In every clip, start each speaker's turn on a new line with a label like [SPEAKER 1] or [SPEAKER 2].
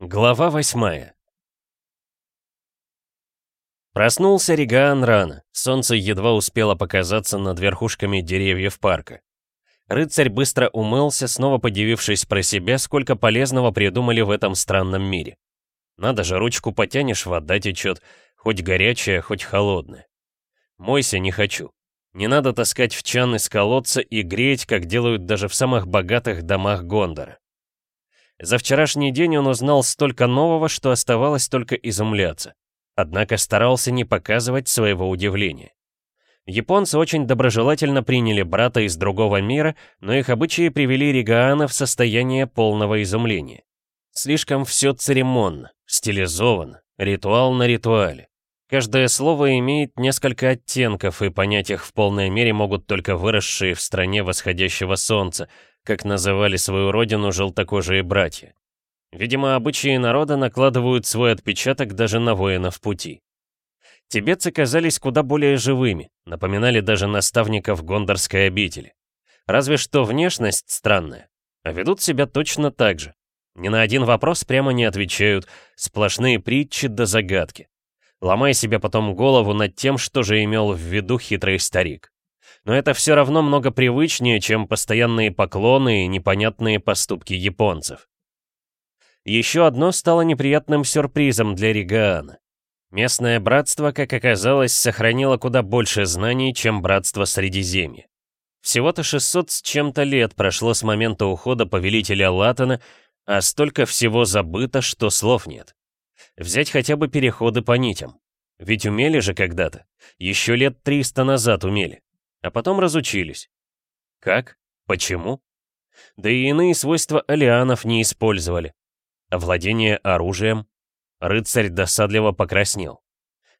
[SPEAKER 1] Глава восьмая Проснулся Ригаан рано, солнце едва успело показаться над верхушками деревьев парка. Рыцарь быстро умылся, снова подивившись про себя, сколько полезного придумали в этом странном мире. Надо же, ручку потянешь, вода течет, хоть горячая, хоть холодная. Мойся не хочу. Не надо таскать в чан из колодца и греть, как делают даже в самых богатых домах Гондора. За вчерашний день он узнал столько нового, что оставалось только изумляться. Однако старался не показывать своего удивления. Японцы очень доброжелательно приняли брата из другого мира, но их обычаи привели Ригаана в состояние полного изумления. Слишком все церемонно, стилизовано, ритуал на ритуале. Каждое слово имеет несколько оттенков, и понять их в полной мере могут только выросшие в стране восходящего солнца, как называли свою родину желтокожие братья. Видимо, обычаи народа накладывают свой отпечаток даже на воинов пути. Тибетцы казались куда более живыми, напоминали даже наставников гондорской обители. Разве что внешность странная, а ведут себя точно так же. Ни на один вопрос прямо не отвечают, сплошные притчи до да загадки. Ломай себе потом голову над тем, что же имел в виду хитрый старик но это все равно много привычнее, чем постоянные поклоны и непонятные поступки японцев. Еще одно стало неприятным сюрпризом для Ригаана. Местное братство, как оказалось, сохранило куда больше знаний, чем братство Средиземья. Всего-то 600 с чем-то лет прошло с момента ухода повелителя Латана, а столько всего забыто, что слов нет. Взять хотя бы переходы по нитям. Ведь умели же когда-то. Еще лет 300 назад умели а потом разучились. Как? Почему? Да и иные свойства алианов не использовали. Владение оружием. Рыцарь досадливо покраснел.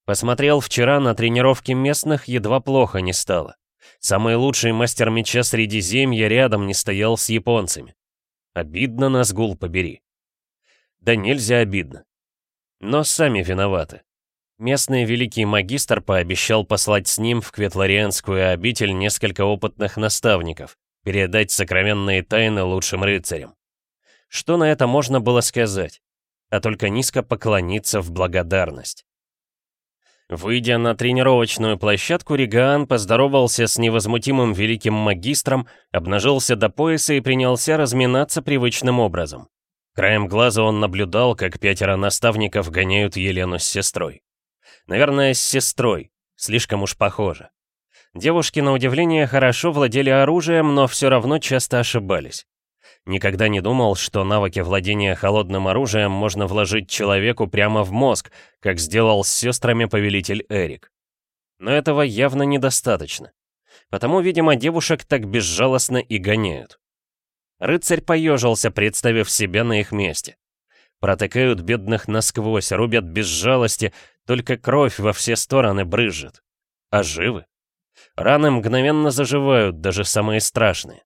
[SPEAKER 1] Посмотрел вчера на тренировки местных, едва плохо не стало. Самый лучший мастер меча Средиземья рядом не стоял с японцами. Обидно нас, гул побери. Да нельзя обидно. Но сами виноваты. Местный великий магистр пообещал послать с ним в Кветларианскую обитель несколько опытных наставников, передать сокровенные тайны лучшим рыцарям. Что на это можно было сказать? А только низко поклониться в благодарность. Выйдя на тренировочную площадку, Ригаан поздоровался с невозмутимым великим магистром, обнажился до пояса и принялся разминаться привычным образом. Краем глаза он наблюдал, как пятеро наставников гоняют Елену с сестрой. Наверное, с сестрой. Слишком уж похоже. Девушки, на удивление, хорошо владели оружием, но все равно часто ошибались. Никогда не думал, что навыки владения холодным оружием можно вложить человеку прямо в мозг, как сделал с сестрами повелитель Эрик. Но этого явно недостаточно. Потому, видимо, девушек так безжалостно и гоняют. Рыцарь поежился, представив себя на их месте. Протыкают бедных насквозь, рубят без жалости, только кровь во все стороны брызжет. А живы? Раны мгновенно заживают, даже самые страшные.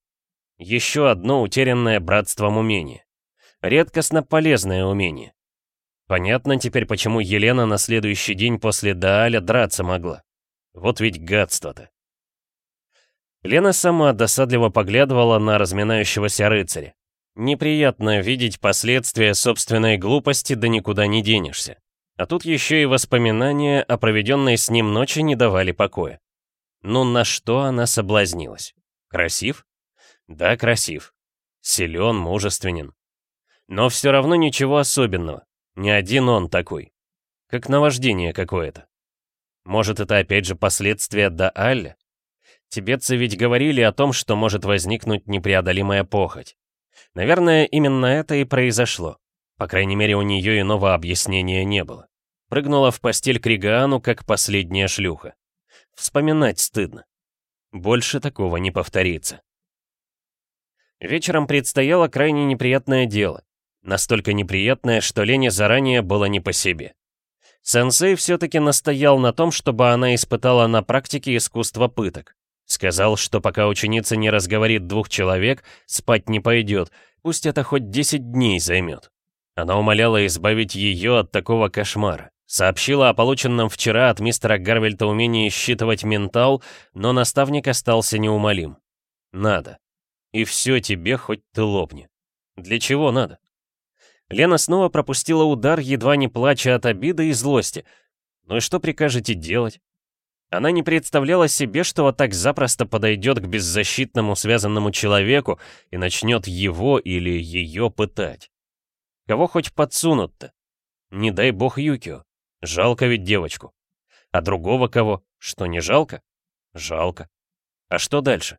[SPEAKER 1] Еще одно утерянное братством умение. Редкостно полезное умение. Понятно теперь, почему Елена на следующий день после Дааля драться могла. Вот ведь гадство-то. Лена сама досадливо поглядывала на разминающегося рыцаря. Неприятно видеть последствия собственной глупости, да никуда не денешься. А тут еще и воспоминания о проведенной с ним ночи не давали покоя. Ну на что она соблазнилась? Красив? Да, красив. Силен, мужественен. Но все равно ничего особенного. Ни один он такой. Как наваждение какое-то. Может, это опять же последствия Даалля? Тибетцы ведь говорили о том, что может возникнуть непреодолимая похоть. Наверное, именно это и произошло. По крайней мере, у нее иного объяснения не было. Прыгнула в постель к Ригану, как последняя шлюха. Вспоминать стыдно. Больше такого не повторится. Вечером предстояло крайне неприятное дело. Настолько неприятное, что Лене заранее было не по себе. Сенсей все-таки настоял на том, чтобы она испытала на практике искусство пыток. Сказал, что пока ученица не разговорит двух человек, спать не пойдет, пусть это хоть 10 дней займет. Она умоляла избавить ее от такого кошмара. Сообщила о полученном вчера от мистера Гарвельта умении считывать ментал, но наставник остался неумолим. Надо. И все тебе хоть ты лопни. Для чего надо? Лена снова пропустила удар, едва не плача от обиды и злости. Ну и что прикажете делать? Она не представляла себе, что вот так запросто подойдет к беззащитному связанному человеку и начнет его или ее пытать. Кого хоть подсунут-то? Не дай бог Юкио. Жалко ведь девочку. А другого кого? Что, не жалко? Жалко. А что дальше?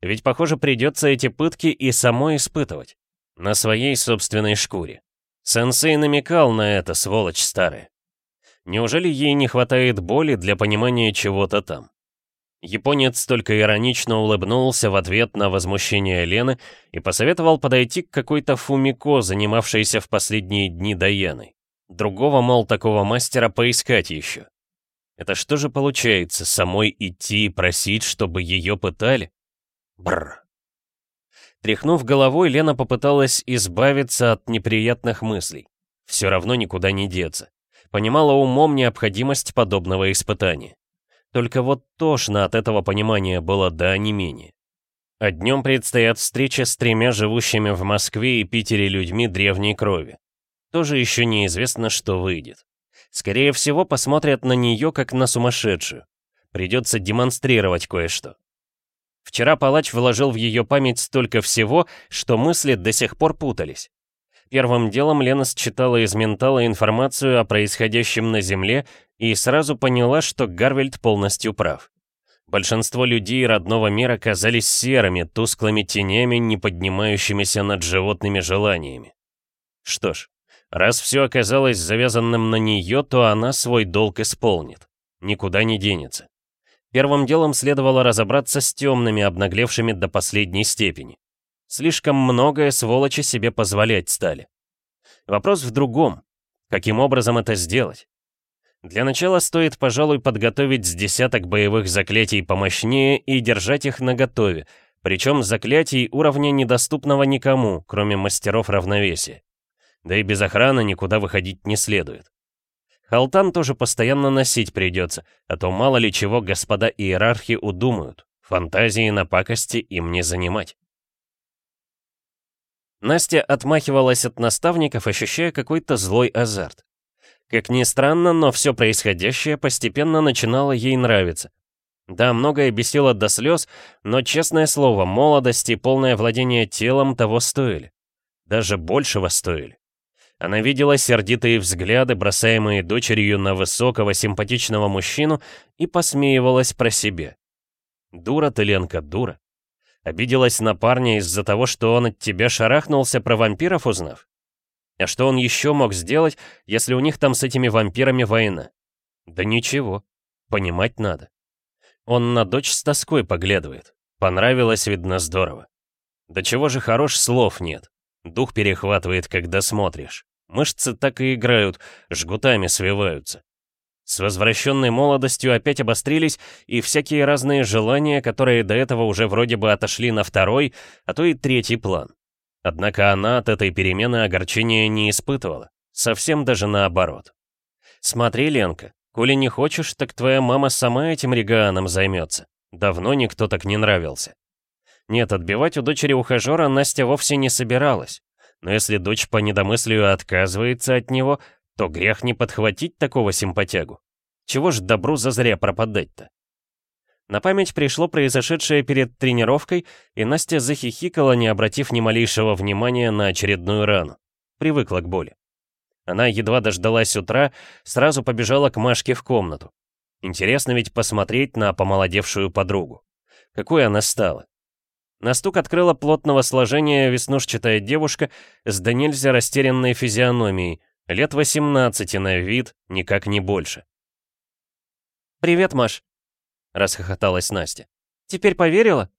[SPEAKER 1] Ведь, похоже, придется эти пытки и самой испытывать. На своей собственной шкуре. Сенсей намекал на это, сволочь старая. Неужели ей не хватает боли для понимания чего-то там? Японец только иронично улыбнулся в ответ на возмущение Лены и посоветовал подойти к какой-то Фумико, занимавшейся в последние дни Даяной. Другого, мол, такого мастера поискать еще. Это что же получается, самой идти и просить, чтобы ее пытали? Бррр. Тряхнув головой, Лена попыталась избавиться от неприятных мыслей. Все равно никуда не деться. Понимала умом необходимость подобного испытания. Только вот тошно от этого понимания было да не менее. А днем предстоят встречи с тремя живущими в Москве и Питере людьми древней крови. Тоже еще неизвестно, что выйдет. Скорее всего, посмотрят на нее как на сумасшедшую. Придется демонстрировать кое-что. Вчера палач вложил в ее память столько всего, что мысли до сих пор путались. Первым делом Лена считала из ментала информацию о происходящем на Земле и сразу поняла, что Гарвельд полностью прав. Большинство людей родного мира казались серыми, тусклыми тенями, не поднимающимися над животными желаниями. Что ж, Раз все оказалось завязанным на нее, то она свой долг исполнит. Никуда не денется. Первым делом следовало разобраться с темными, обнаглевшими до последней степени. Слишком многое сволочи себе позволять стали. Вопрос в другом. Каким образом это сделать? Для начала стоит, пожалуй, подготовить с десяток боевых заклятий помощнее и держать их наготове, причем заклятий уровня недоступного никому, кроме мастеров равновесия. Да и без охраны никуда выходить не следует. Халтан тоже постоянно носить придется, а то мало ли чего господа иерархи удумают. Фантазии на пакости им не занимать. Настя отмахивалась от наставников, ощущая какой-то злой азарт. Как ни странно, но все происходящее постепенно начинало ей нравиться. Да, многое бесило до слез, но, честное слово, молодость и полное владение телом того стоили. Даже большего стоили. Она видела сердитые взгляды, бросаемые дочерью на высокого, симпатичного мужчину, и посмеивалась про себя. Дура ты, Ленка, дура. Обиделась на парня из-за того, что он от тебя шарахнулся про вампиров, узнав? А что он еще мог сделать, если у них там с этими вампирами война? Да ничего, понимать надо. Он на дочь с тоской поглядывает. Понравилось, видно, здорово. Да чего же хорош слов нет. Дух перехватывает, когда смотришь. Мышцы так и играют, жгутами свиваются. С возвращенной молодостью опять обострились и всякие разные желания, которые до этого уже вроде бы отошли на второй, а то и третий план. Однако она от этой перемены огорчения не испытывала. Совсем даже наоборот. Смотри, Ленка, коли не хочешь, так твоя мама сама этим реганом займется. Давно никто так не нравился. Нет, отбивать у дочери ухажера Настя вовсе не собиралась. Но если дочь по недомыслию отказывается от него, то грех не подхватить такого симпатягу. Чего ж добру зазря пропадать-то? На память пришло произошедшее перед тренировкой, и Настя захихикала, не обратив ни малейшего внимания на очередную рану. Привыкла к боли. Она едва дождалась утра, сразу побежала к Машке в комнату. Интересно ведь посмотреть на помолодевшую подругу. Какой она стала. На стук открыла плотного сложения веснушчатая девушка с до нельзя растерянной физиономией, лет 18 на вид, никак не больше. «Привет, Маш», — расхохоталась Настя. «Теперь поверила?»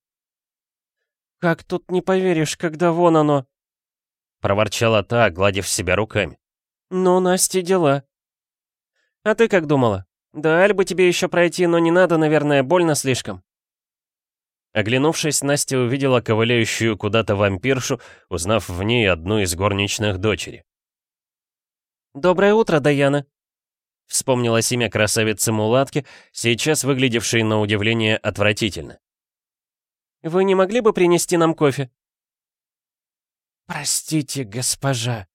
[SPEAKER 1] «Как тут не поверишь, когда вон оно?» Проворчала та, гладив себя руками. «Ну, Настя, дела». «А ты как думала? Да, Альбы тебе еще пройти, но не надо, наверное, больно слишком». Оглянувшись, Настя увидела ковыляющую куда-то вампиршу, узнав в ней одну из горничных дочери. «Доброе утро, Даяна!» Вспомнилось имя красавицы-мулатки, сейчас выглядевшей на удивление отвратительно. «Вы не могли бы принести нам кофе?»
[SPEAKER 2] «Простите, госпожа»,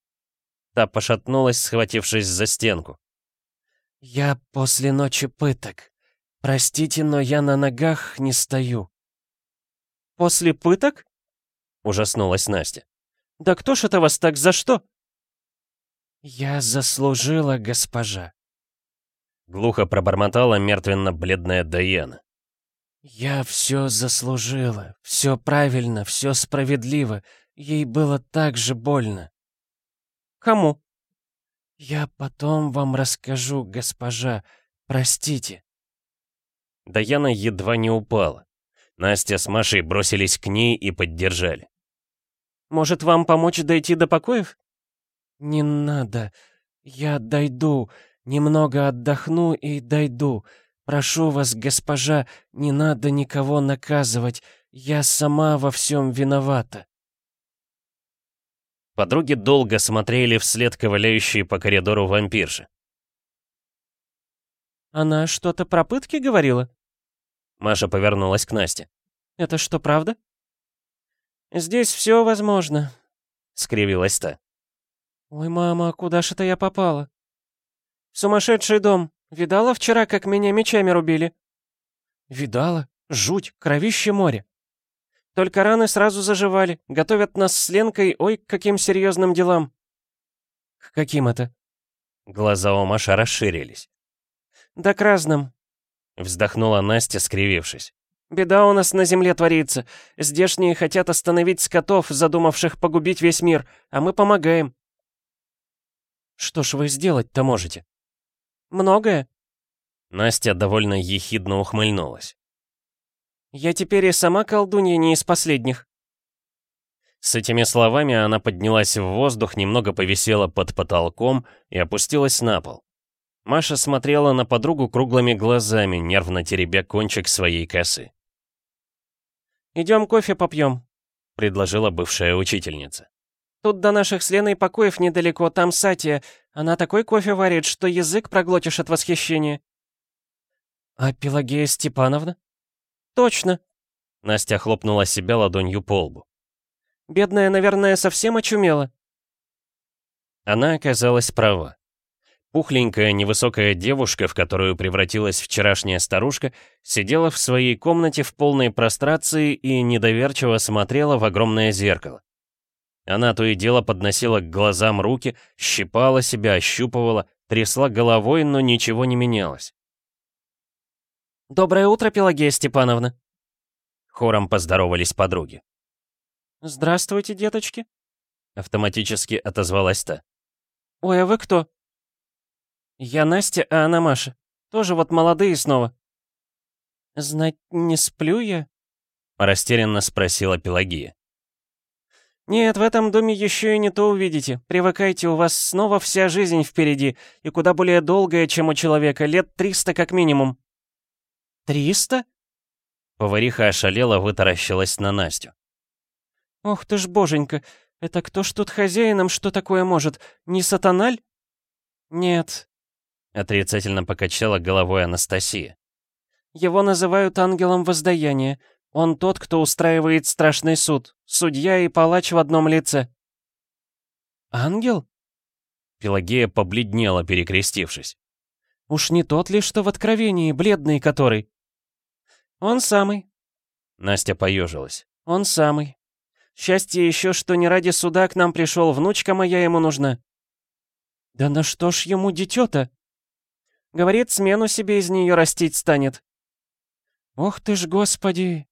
[SPEAKER 1] Та пошатнулась, схватившись за стенку.
[SPEAKER 2] «Я после ночи пыток. Простите, но я на ногах не стою».
[SPEAKER 1] «После пыток?» — ужаснулась Настя. «Да кто ж это вас так за что?»
[SPEAKER 2] «Я заслужила, госпожа», —
[SPEAKER 1] глухо пробормотала мертвенно-бледная Даяна.
[SPEAKER 2] «Я все заслужила, все правильно, все справедливо. Ей было так же больно».
[SPEAKER 1] «Кому?»
[SPEAKER 2] «Я потом вам расскажу, госпожа. Простите».
[SPEAKER 1] Даяна едва не упала. Настя с Машей бросились к ней и поддержали. «Может, вам помочь дойти до покоев?»
[SPEAKER 2] «Не надо. Я дойду. Немного отдохну и дойду. Прошу вас, госпожа, не надо никого наказывать. Я сама во всем виновата».
[SPEAKER 1] Подруги долго смотрели вслед ковыляющей по коридору вампирши.
[SPEAKER 2] «Она что-то про пытки говорила?»
[SPEAKER 1] Маша повернулась к Насте.
[SPEAKER 2] «Это что, правда?»
[SPEAKER 1] «Здесь все возможно», — скривилась та.
[SPEAKER 2] «Ой, мама, куда ж это я попала?»
[SPEAKER 1] «В сумасшедший дом. Видала вчера, как меня мечами рубили?»
[SPEAKER 2] «Видала? Жуть, кровище море».
[SPEAKER 1] «Только раны сразу заживали. Готовят нас с Ленкой, ой, к каким серьезным делам».
[SPEAKER 2] «К каким это?»
[SPEAKER 1] Глаза у Маши расширились.
[SPEAKER 2] «Да к разным», —
[SPEAKER 1] вздохнула Настя, скривившись.
[SPEAKER 2] «Беда у нас на земле творится. Здешние хотят остановить скотов, задумавших погубить весь мир, а мы помогаем.
[SPEAKER 1] Что ж вы сделать-то можете?
[SPEAKER 2] Многое.
[SPEAKER 1] Настя довольно ехидно ухмыльнулась.
[SPEAKER 2] Я теперь и сама колдунья не из последних.
[SPEAKER 1] С этими словами она поднялась в воздух, немного повисела под потолком и опустилась на пол. Маша смотрела на подругу круглыми глазами, нервно теребя кончик своей косы.
[SPEAKER 2] «Идем кофе попьем», —
[SPEAKER 1] предложила бывшая учительница.
[SPEAKER 2] Тут до наших с Леной покоев недалеко, там Сатия. Она такой кофе варит, что язык проглотишь от восхищения».
[SPEAKER 1] «А Пелагея Степановна?»
[SPEAKER 2] «Точно!»
[SPEAKER 1] Настя хлопнула себя ладонью по лбу.
[SPEAKER 2] «Бедная, наверное, совсем очумела».
[SPEAKER 1] Она оказалась права. Пухленькая невысокая девушка, в которую превратилась вчерашняя старушка, сидела в своей комнате в полной прострации и недоверчиво смотрела в огромное зеркало. Она то и дело подносила к глазам руки, щипала себя, ощупывала, трясла головой, но ничего не менялось.
[SPEAKER 2] «Доброе утро, Пелагея Степановна!»
[SPEAKER 1] Хором поздоровались подруги.
[SPEAKER 2] «Здравствуйте, деточки!»
[SPEAKER 1] Автоматически отозвалась та.
[SPEAKER 2] «Ой, а вы кто?» «Я Настя, а она Маша. Тоже вот молодые снова». «Знать не сплю я?»
[SPEAKER 1] Растерянно спросила Пелагия.
[SPEAKER 2] «Нет, в этом доме еще и не то увидите. Привыкайте, у вас снова вся жизнь впереди, и куда более долгая, чем у человека, лет триста как минимум». «Триста?»
[SPEAKER 1] Повариха ошалела, вытаращилась на Настю.
[SPEAKER 2] «Ох ты ж, боженька, это кто ж тут хозяином что такое может? Не сатаналь?» «Нет», — отрицательно покачала головой Анастасия. «Его называют ангелом воздаяния. Он тот, кто устраивает страшный суд. Судья и палач в одном лице. Ангел?
[SPEAKER 1] Пелагея побледнела, перекрестившись.
[SPEAKER 2] Уж не тот ли, что в Откровении, бледный который? Он самый.
[SPEAKER 1] Настя поежилась.
[SPEAKER 2] Он самый. Счастье еще, что не ради суда к нам пришел, внучка моя ему нужна. Да на что ж ему дитё-то? Говорит, смену себе из нее растить станет. Ох ты ж, господи!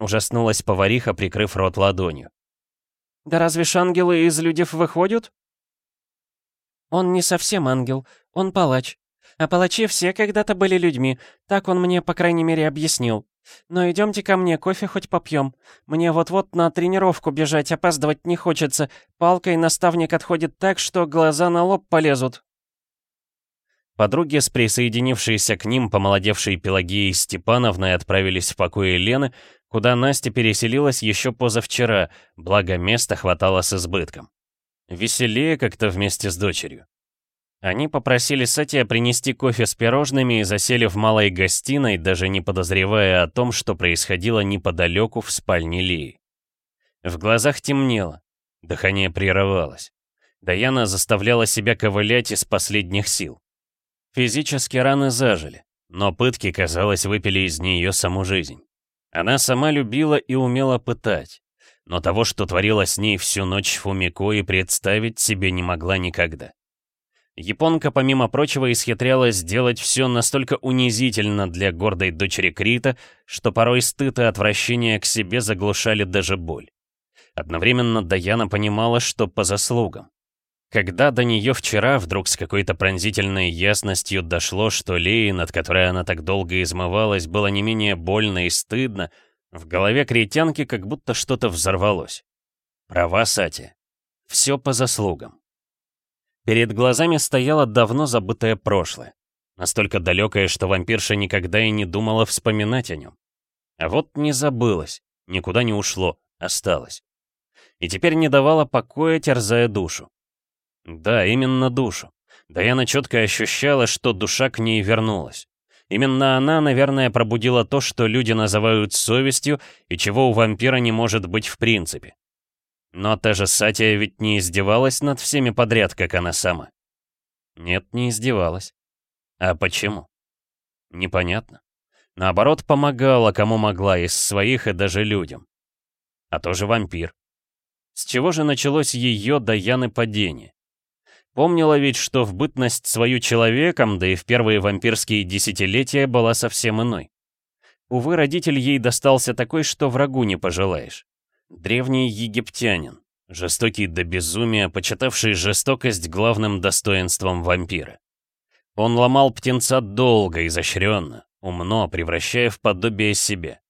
[SPEAKER 1] Ужаснулась повариха, прикрыв рот ладонью.
[SPEAKER 2] «Да разве ж ангелы из людев выходят?» «Он не совсем ангел, он палач. А палачи все когда-то были людьми, так он мне, по крайней мере, объяснил. Но идемте ко мне, кофе хоть попьем. Мне вот-вот на тренировку бежать, опаздывать не хочется. Палкой наставник отходит так, что глаза на лоб полезут».
[SPEAKER 1] Подруги с присоединившейся к ним помолодевшей Пелагеей Степановной отправились в покое Лены, куда Настя переселилась еще позавчера, благо места хватало с избытком. Веселее как-то вместе с дочерью. Они попросили Сатия принести кофе с пирожными и засели в малой гостиной, даже не подозревая о том, что происходило неподалеку в спальне Лии. В глазах темнело, дыхание прерывалось. Даяна заставляла себя ковылять из последних сил. Физически раны зажили, но пытки, казалось, выпили из нее саму жизнь. Она сама любила и умела пытать, но того, что творилось с ней всю ночь Фумико, и представить себе не могла никогда. Японка, помимо прочего, исхитрялась сделать все настолько унизительно для гордой дочери Крита, что порой стыд и отвращение к себе заглушали даже боль. Одновременно Даяна понимала, что по заслугам. Когда до нее вчера вдруг с какой-то пронзительной ясностью дошло, что Леи, над которой она так долго измывалась, было не менее больно и стыдно, в голове кретянки как будто что-то взорвалось. Права, Сати. Все по заслугам. Перед глазами стояло давно забытое прошлое. Настолько далекое, что вампирша никогда и не думала вспоминать о нем. А вот не забылось, никуда не ушло, осталось. И теперь не давала покоя, терзая душу. Да, именно душу. Даяна четко ощущала, что душа к ней вернулась. Именно она, наверное, пробудила то, что люди называют совестью, и чего у вампира не может быть в принципе. Но та же Сатия ведь не издевалась над всеми подряд, как она сама. Нет, не издевалась. А почему? Непонятно. Наоборот, помогала, кому могла, из своих и даже людям. А тоже вампир. С чего же началось ее Даяны падение? Помнила ведь, что в бытность свою человеком, да и в первые вампирские десятилетия была совсем иной. Увы, родитель ей достался такой, что врагу не пожелаешь. Древний египтянин, жестокий до безумия, почитавший жестокость главным достоинством вампира. Он ломал птенца долго, изощренно, умно, превращая в подобие себе.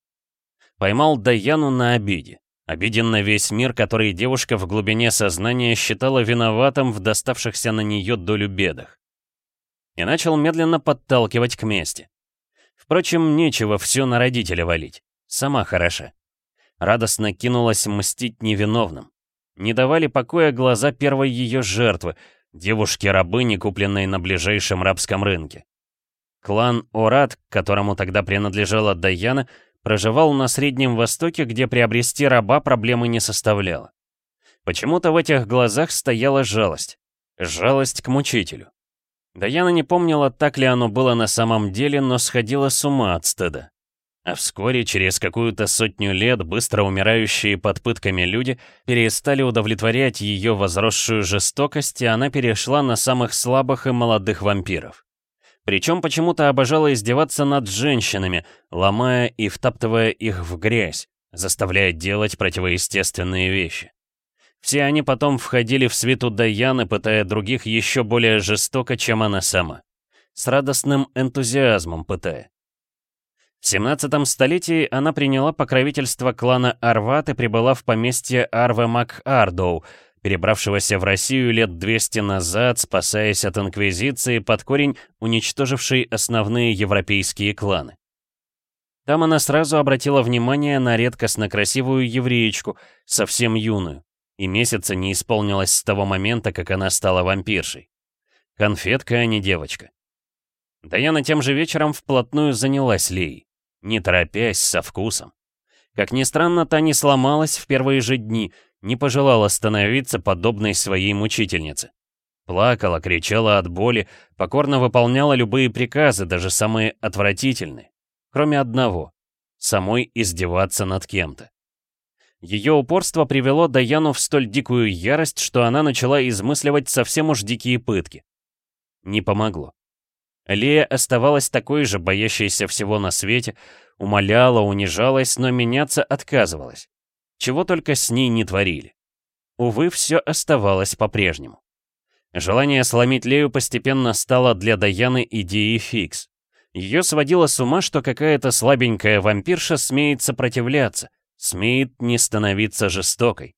[SPEAKER 1] Поймал Даяну на обиде. Обиден на весь мир, который девушка в глубине сознания считала виноватым в доставшихся на нее долю бедах. И начал медленно подталкивать к мести. Впрочем, нечего все на родителя валить. Сама хороша. Радостно кинулась мстить невиновным. Не давали покоя глаза первой ее жертвы, девушки-рабыни, купленной на ближайшем рабском рынке. Клан Орат, которому тогда принадлежала Даяна, проживал на Среднем Востоке, где приобрести раба проблемы не составляло. Почему-то в этих глазах стояла жалость. Жалость к мучителю. Даяна не помнила, так ли оно было на самом деле, но сходила с ума от стыда. А вскоре, через какую-то сотню лет, быстро умирающие под пытками люди перестали удовлетворять ее возросшую жестокость, и она перешла на самых слабых и молодых вампиров. Причем почему-то обожала издеваться над женщинами, ломая и втаптывая их в грязь, заставляя делать противоестественные вещи. Все они потом входили в свиту Даяны, пытая других еще более жестоко, чем она сама. С радостным энтузиазмом пытая. В 17 столетии она приняла покровительство клана Арват и прибыла в поместье Арве МакАрдоу, перебравшегося в Россию лет 200 назад, спасаясь от Инквизиции под корень, уничтожившей основные европейские кланы. Там она сразу обратила внимание на редкостно красивую евреечку, совсем юную, и месяца не исполнилось с того момента, как она стала вампиршей. Конфетка, а не девочка. Даяна тем же вечером вплотную занялась Леей, не торопясь, со вкусом. Как ни странно, та не сломалась в первые же дни, не пожелала становиться подобной своей мучительнице. Плакала, кричала от боли, покорно выполняла любые приказы, даже самые отвратительные. Кроме одного — самой издеваться над кем-то. Ее упорство привело Даяну в столь дикую ярость, что она начала измысливать совсем уж дикие пытки. Не помогло. Лея оставалась такой же, боящейся всего на свете, умоляла, унижалась, но меняться отказывалась. Чего только с ней не творили. Увы, все оставалось по-прежнему. Желание сломить Лею постепенно стало для Даяны идеей фикс. Ее сводило с ума, что какая-то слабенькая вампирша смеет сопротивляться, смеет не становиться жестокой.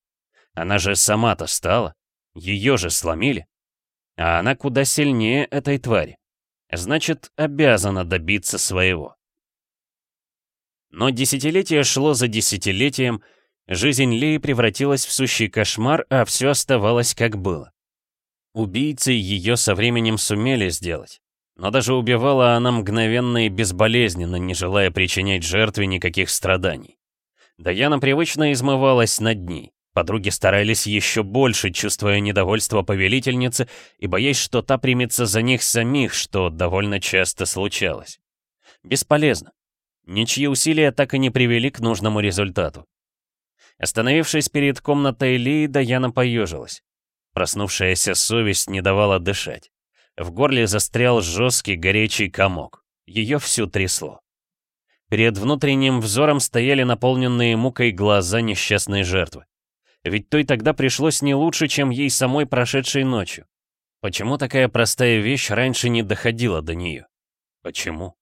[SPEAKER 1] Она же сама-то стала. Ее же сломили. А она куда сильнее этой твари. Значит, обязана добиться своего. Но десятилетие шло за десятилетием, Жизнь Леи превратилась в сущий кошмар, а все оставалось как было. Убийцы ее со временем сумели сделать. Но даже убивала она мгновенно и безболезненно, не желая причинять жертве никаких страданий. Даяна привычно измывалась над ней, Подруги старались еще больше, чувствуя недовольство повелительницы и боясь, что та примется за них самих, что довольно часто случалось. Бесполезно. Ничьи усилия так и не привели к нужному результату. Остановившись перед комнатой Ли, Даяна поежилась. Проснувшаяся совесть не давала дышать. В горле застрял жесткий горячий комок. Ее всю трясло. Перед внутренним взором стояли наполненные мукой глаза несчастной жертвы. Ведь той тогда пришлось не лучше, чем ей самой прошедшей ночью. Почему такая простая вещь раньше не доходила до нее? Почему?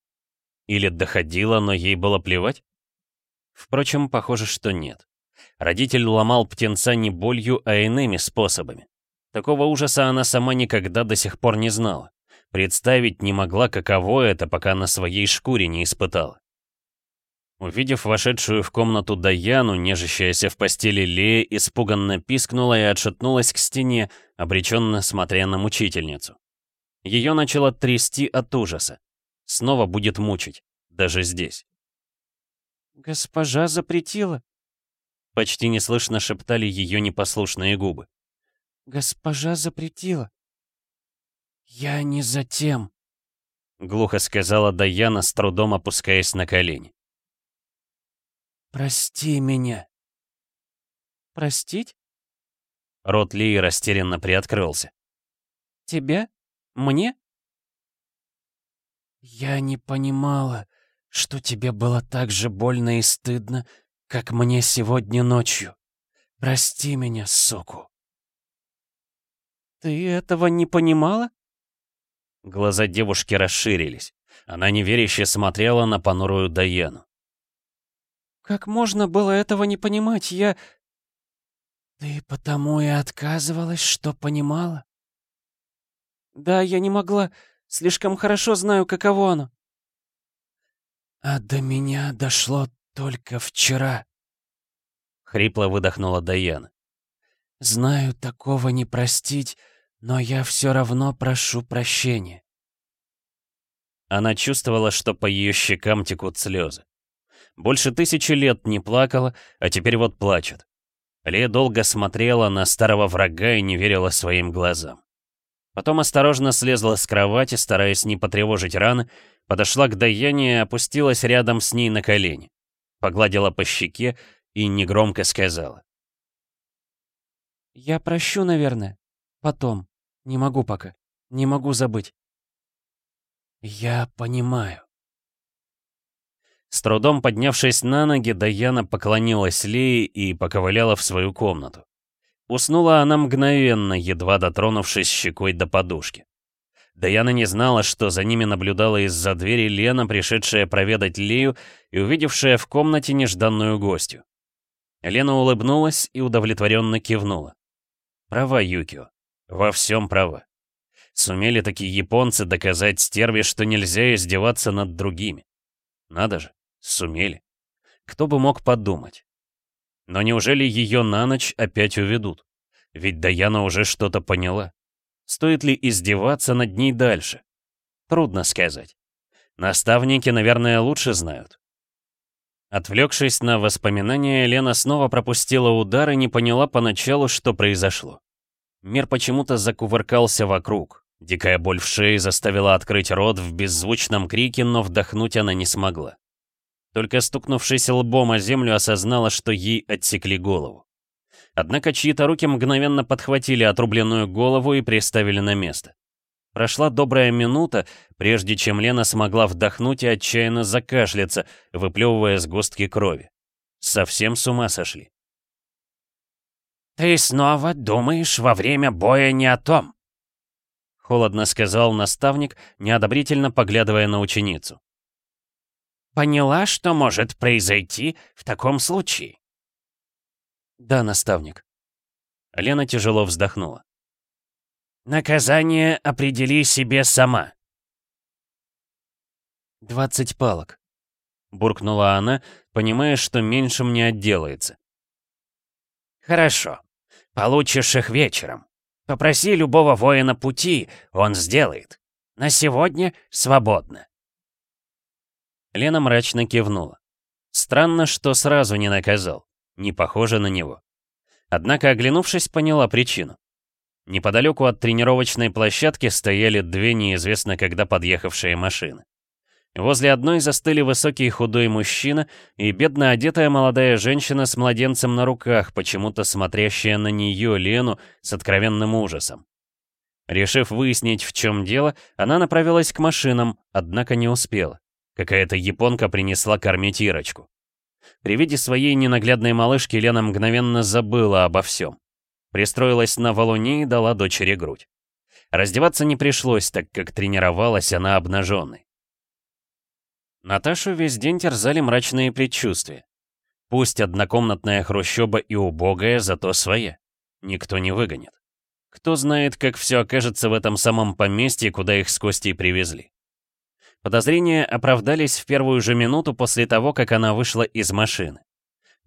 [SPEAKER 1] Или доходила, но ей было плевать? Впрочем, похоже, что нет. Родитель ломал птенца не болью, а иными способами. Такого ужаса она сама никогда до сих пор не знала. Представить не могла, каково это, пока на своей шкуре не испытала. Увидев вошедшую в комнату Даяну, нежащаяся в постели Лея, испуганно пискнула и отшатнулась к стене, обреченно смотря на мучительницу. Ее начало трясти от ужаса. Снова будет мучить, даже здесь.
[SPEAKER 2] «Госпожа запретила?»
[SPEAKER 1] Почти неслышно шептали ее непослушные губы.
[SPEAKER 2] «Госпожа запретила». «Я не затем», —
[SPEAKER 1] глухо сказала Даяна, с трудом опускаясь на колени.
[SPEAKER 2] «Прости меня». «Простить?»
[SPEAKER 1] Рот Лии растерянно приоткрылся.
[SPEAKER 2] «Тебя? Мне?»
[SPEAKER 3] «Я не понимала, что тебе было так же больно и стыдно, как мне сегодня ночью. Прости меня, суку».
[SPEAKER 2] «Ты этого не понимала?»
[SPEAKER 1] Глаза девушки расширились. Она неверяще смотрела на понурую Даяну.
[SPEAKER 2] Как можно было этого не понимать? Я...
[SPEAKER 3] Ты потому и отказывалась, что понимала?
[SPEAKER 2] Да, я не могла. Слишком хорошо знаю, каково оно.
[SPEAKER 3] А до меня дошло только вчера.
[SPEAKER 1] Хрипло выдохнула Даяна.
[SPEAKER 3] Знаю, такого не простить, но я все равно прошу прощения.
[SPEAKER 1] Она чувствовала, что по ее щекам текут слезы. Больше тысячи лет не плакала, а теперь вот плачет. Лея долго смотрела на старого врага и не верила своим глазам. Потом осторожно слезла с кровати, стараясь не потревожить раны, подошла к Даяне и опустилась рядом с ней на колени. Погладила по щеке и негромко сказала.
[SPEAKER 2] «Я прощу, наверное. Потом. Не могу пока. Не могу забыть».
[SPEAKER 3] «Я понимаю»,
[SPEAKER 1] с трудом поднявшись на ноги, Даяна поклонилась Лее и поковыляла в свою комнату. Уснула она мгновенно, едва дотронувшись щекой до подушки. Даяна не знала, что за ними наблюдала из-за двери Лена, пришедшая проведать Лею и увидевшая в комнате нежданную гостью. Лена улыбнулась и удовлетворенно кивнула. Права Юкио. Во всем права. Сумели такие японцы доказать стерве, что нельзя издеваться над другими. Надо же. Сумели. Кто бы мог подумать. Но неужели ее на ночь опять уведут? Ведь Даяна уже что-то поняла. Стоит ли издеваться над ней дальше? Трудно сказать. Наставники, наверное, лучше знают. Отвлекшись на воспоминания, Лена снова пропустила удар и не поняла поначалу, что произошло. Мир почему-то закувыркался вокруг. Дикая боль в шее заставила открыть рот в беззвучном крике, но вдохнуть она не смогла. Только стукнувшись лбом о землю, осознала, что ей отсекли голову. Однако чьи-то руки мгновенно подхватили отрубленную голову и приставили на место. Прошла добрая минута, прежде чем Лена смогла вдохнуть и отчаянно закашляться, выплевывая сгустки крови. Совсем с ума сошли.
[SPEAKER 3] «Ты снова думаешь во время боя не о том?»
[SPEAKER 1] Холодно сказал наставник, неодобрительно поглядывая на ученицу.
[SPEAKER 3] Поняла, что может произойти в таком случае?
[SPEAKER 1] Да, наставник. Лена тяжело вздохнула.
[SPEAKER 3] Наказание определи себе сама.
[SPEAKER 1] «Двадцать палок», — буркнула она, понимая, что меньшим не отделается.
[SPEAKER 3] «Хорошо. Получишь их вечером. Попроси любого воина пути, он сделает. На сегодня свободно».
[SPEAKER 1] Лена мрачно кивнула. Странно, что сразу не наказал. Не похоже на него. Однако, оглянувшись, поняла причину. Неподалеку от тренировочной площадки стояли две неизвестно когда подъехавшие машины. Возле одной застыли высокий худой мужчина и бедно одетая молодая женщина с младенцем на руках, почему-то смотрящая на нее, Лену, с откровенным ужасом. Решив выяснить, в чем дело, она направилась к машинам, однако не успела. Какая-то японка принесла кормить Ирочку. При виде своей ненаглядной малышки Лена мгновенно забыла обо всем. Пристроилась на валуне и дала дочери грудь. Раздеваться не пришлось, так как тренировалась она обнаженной. Наташу весь день терзали мрачные предчувствия. Пусть однокомнатная хрущоба и убогая, зато своя. Никто не выгонит. Кто знает, как все окажется в этом самом поместье, куда их с Костей привезли. Подозрения оправдались в первую же минуту после того, как она вышла из машины.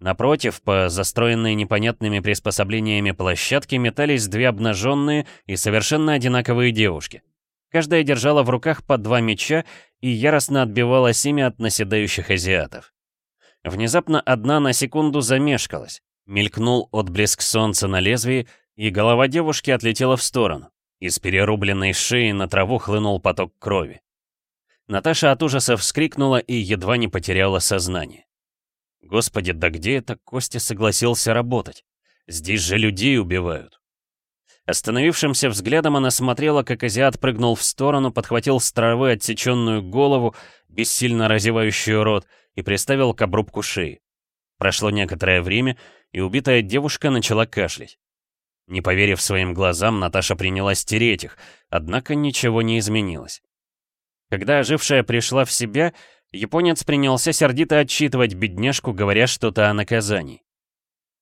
[SPEAKER 1] Напротив, по застроенной непонятными приспособлениями площадке метались две обнаженные и совершенно одинаковые девушки. Каждая держала в руках по два меча и яростно отбивалась ими от наседающих азиатов. Внезапно одна на секунду замешкалась. Мелькнул отблеск солнца на лезвии, и голова девушки отлетела в сторону. Из перерубленной шеи на траву хлынул поток крови. Наташа от ужаса вскрикнула и едва не потеряла сознание. Господи, да где это Костя согласился работать? Здесь же людей убивают. Остановившимся взглядом она смотрела, как азиат прыгнул в сторону, подхватил с травы отсеченную голову, бессильно разевающую рот, и приставил к обрубку шеи. Прошло некоторое время, и убитая девушка начала кашлять. Не поверив своим глазам, Наташа принялась тереть их, однако ничего не изменилось. Когда ожившая пришла в себя, японец принялся сердито отчитывать бедняжку, говоря что-то о наказании.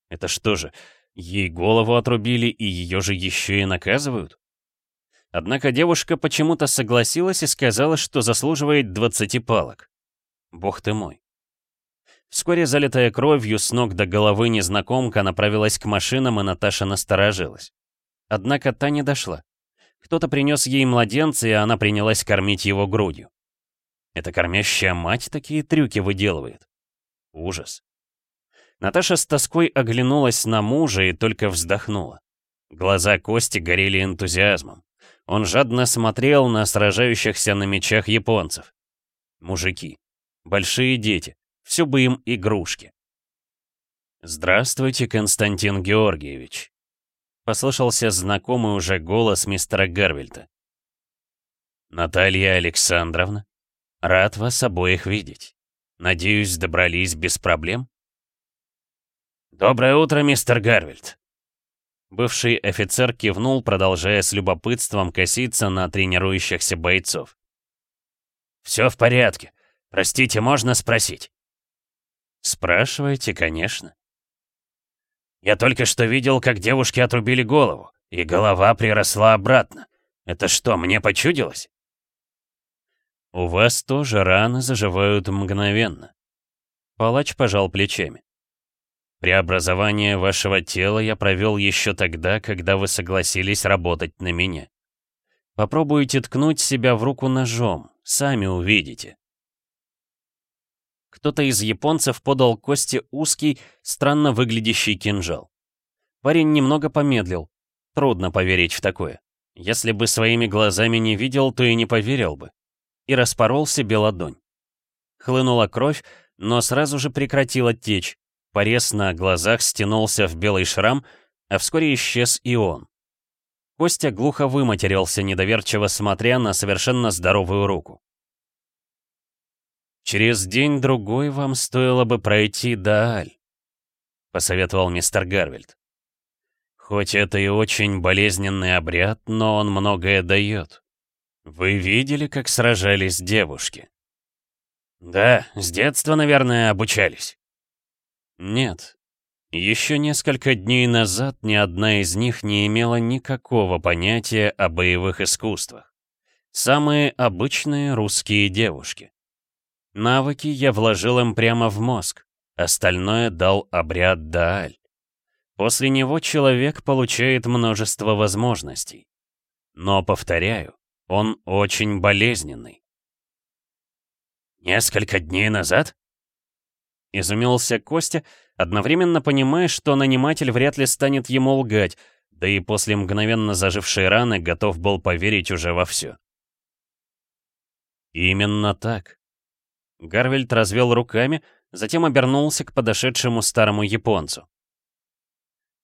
[SPEAKER 1] Это что же, ей голову отрубили и ее же еще и наказывают? Однако девушка почему-то согласилась и сказала, что заслуживает 20 палок. Бог ты мой. Вскоре, залитая кровью, с ног до головы незнакомка направилась к машинам, и Наташа насторожилась. Однако та не дошла. Кто-то принес ей младенца, и она принялась кормить его грудью. Эта кормящая мать такие трюки выделывает. Ужас. Наташа с тоской оглянулась на мужа и только вздохнула. Глаза Кости горели энтузиазмом. Он жадно смотрел на сражающихся на мечах японцев. Мужики. Большие дети. Все бы им игрушки. «Здравствуйте, Константин Георгиевич», Послышался знакомый уже голос мистера Гарвельта. «Наталья Александровна, рад вас обоих видеть. Надеюсь, добрались без проблем?» «Доброе утро, мистер Гарвельд!» Бывший офицер кивнул, продолжая с любопытством коситься на тренирующихся бойцов. «Все в порядке. Простите, можно спросить?» «Спрашивайте, конечно». Я только что видел, как девушке отрубили голову, и голова приросла обратно. Это что, мне почудилось? У вас тоже раны заживают мгновенно. Палач пожал плечами. Преобразование вашего тела я провел еще тогда, когда вы согласились работать на меня. Попробуйте ткнуть себя в руку ножом, сами увидите. Кто-то из японцев подал Косте узкий, странно выглядящий кинжал. Парень немного помедлил. Трудно поверить в такое. Если бы своими глазами не видел, то и не поверил бы. И распорол себе ладонь. Хлынула кровь, но сразу же прекратила течь. Порез на глазах стянулся в белый шрам, а вскоре исчез и он. Костя глухо выматерился, недоверчиво смотря на совершенно здоровую руку. «Через день-другой вам стоило бы пройти до Аль», — посоветовал мистер Гарвельд. «Хоть это и очень болезненный обряд, но он многое дает. Вы видели, как сражались девушки?» «Да, с детства, наверное, обучались». «Нет. Еще несколько дней назад ни одна из них не имела никакого понятия о боевых искусствах. Самые обычные русские девушки. Навыки я вложил им прямо в мозг, остальное дал обряд Дааль. После него человек получает множество возможностей. Но, повторяю, он очень болезненный. «Несколько дней назад?» Изумился Костя, одновременно понимая, что наниматель вряд ли станет ему лгать, да и после мгновенно зажившей раны готов был поверить уже во все. Именно так. Гарвельд развел руками, затем обернулся к подошедшему старому японцу.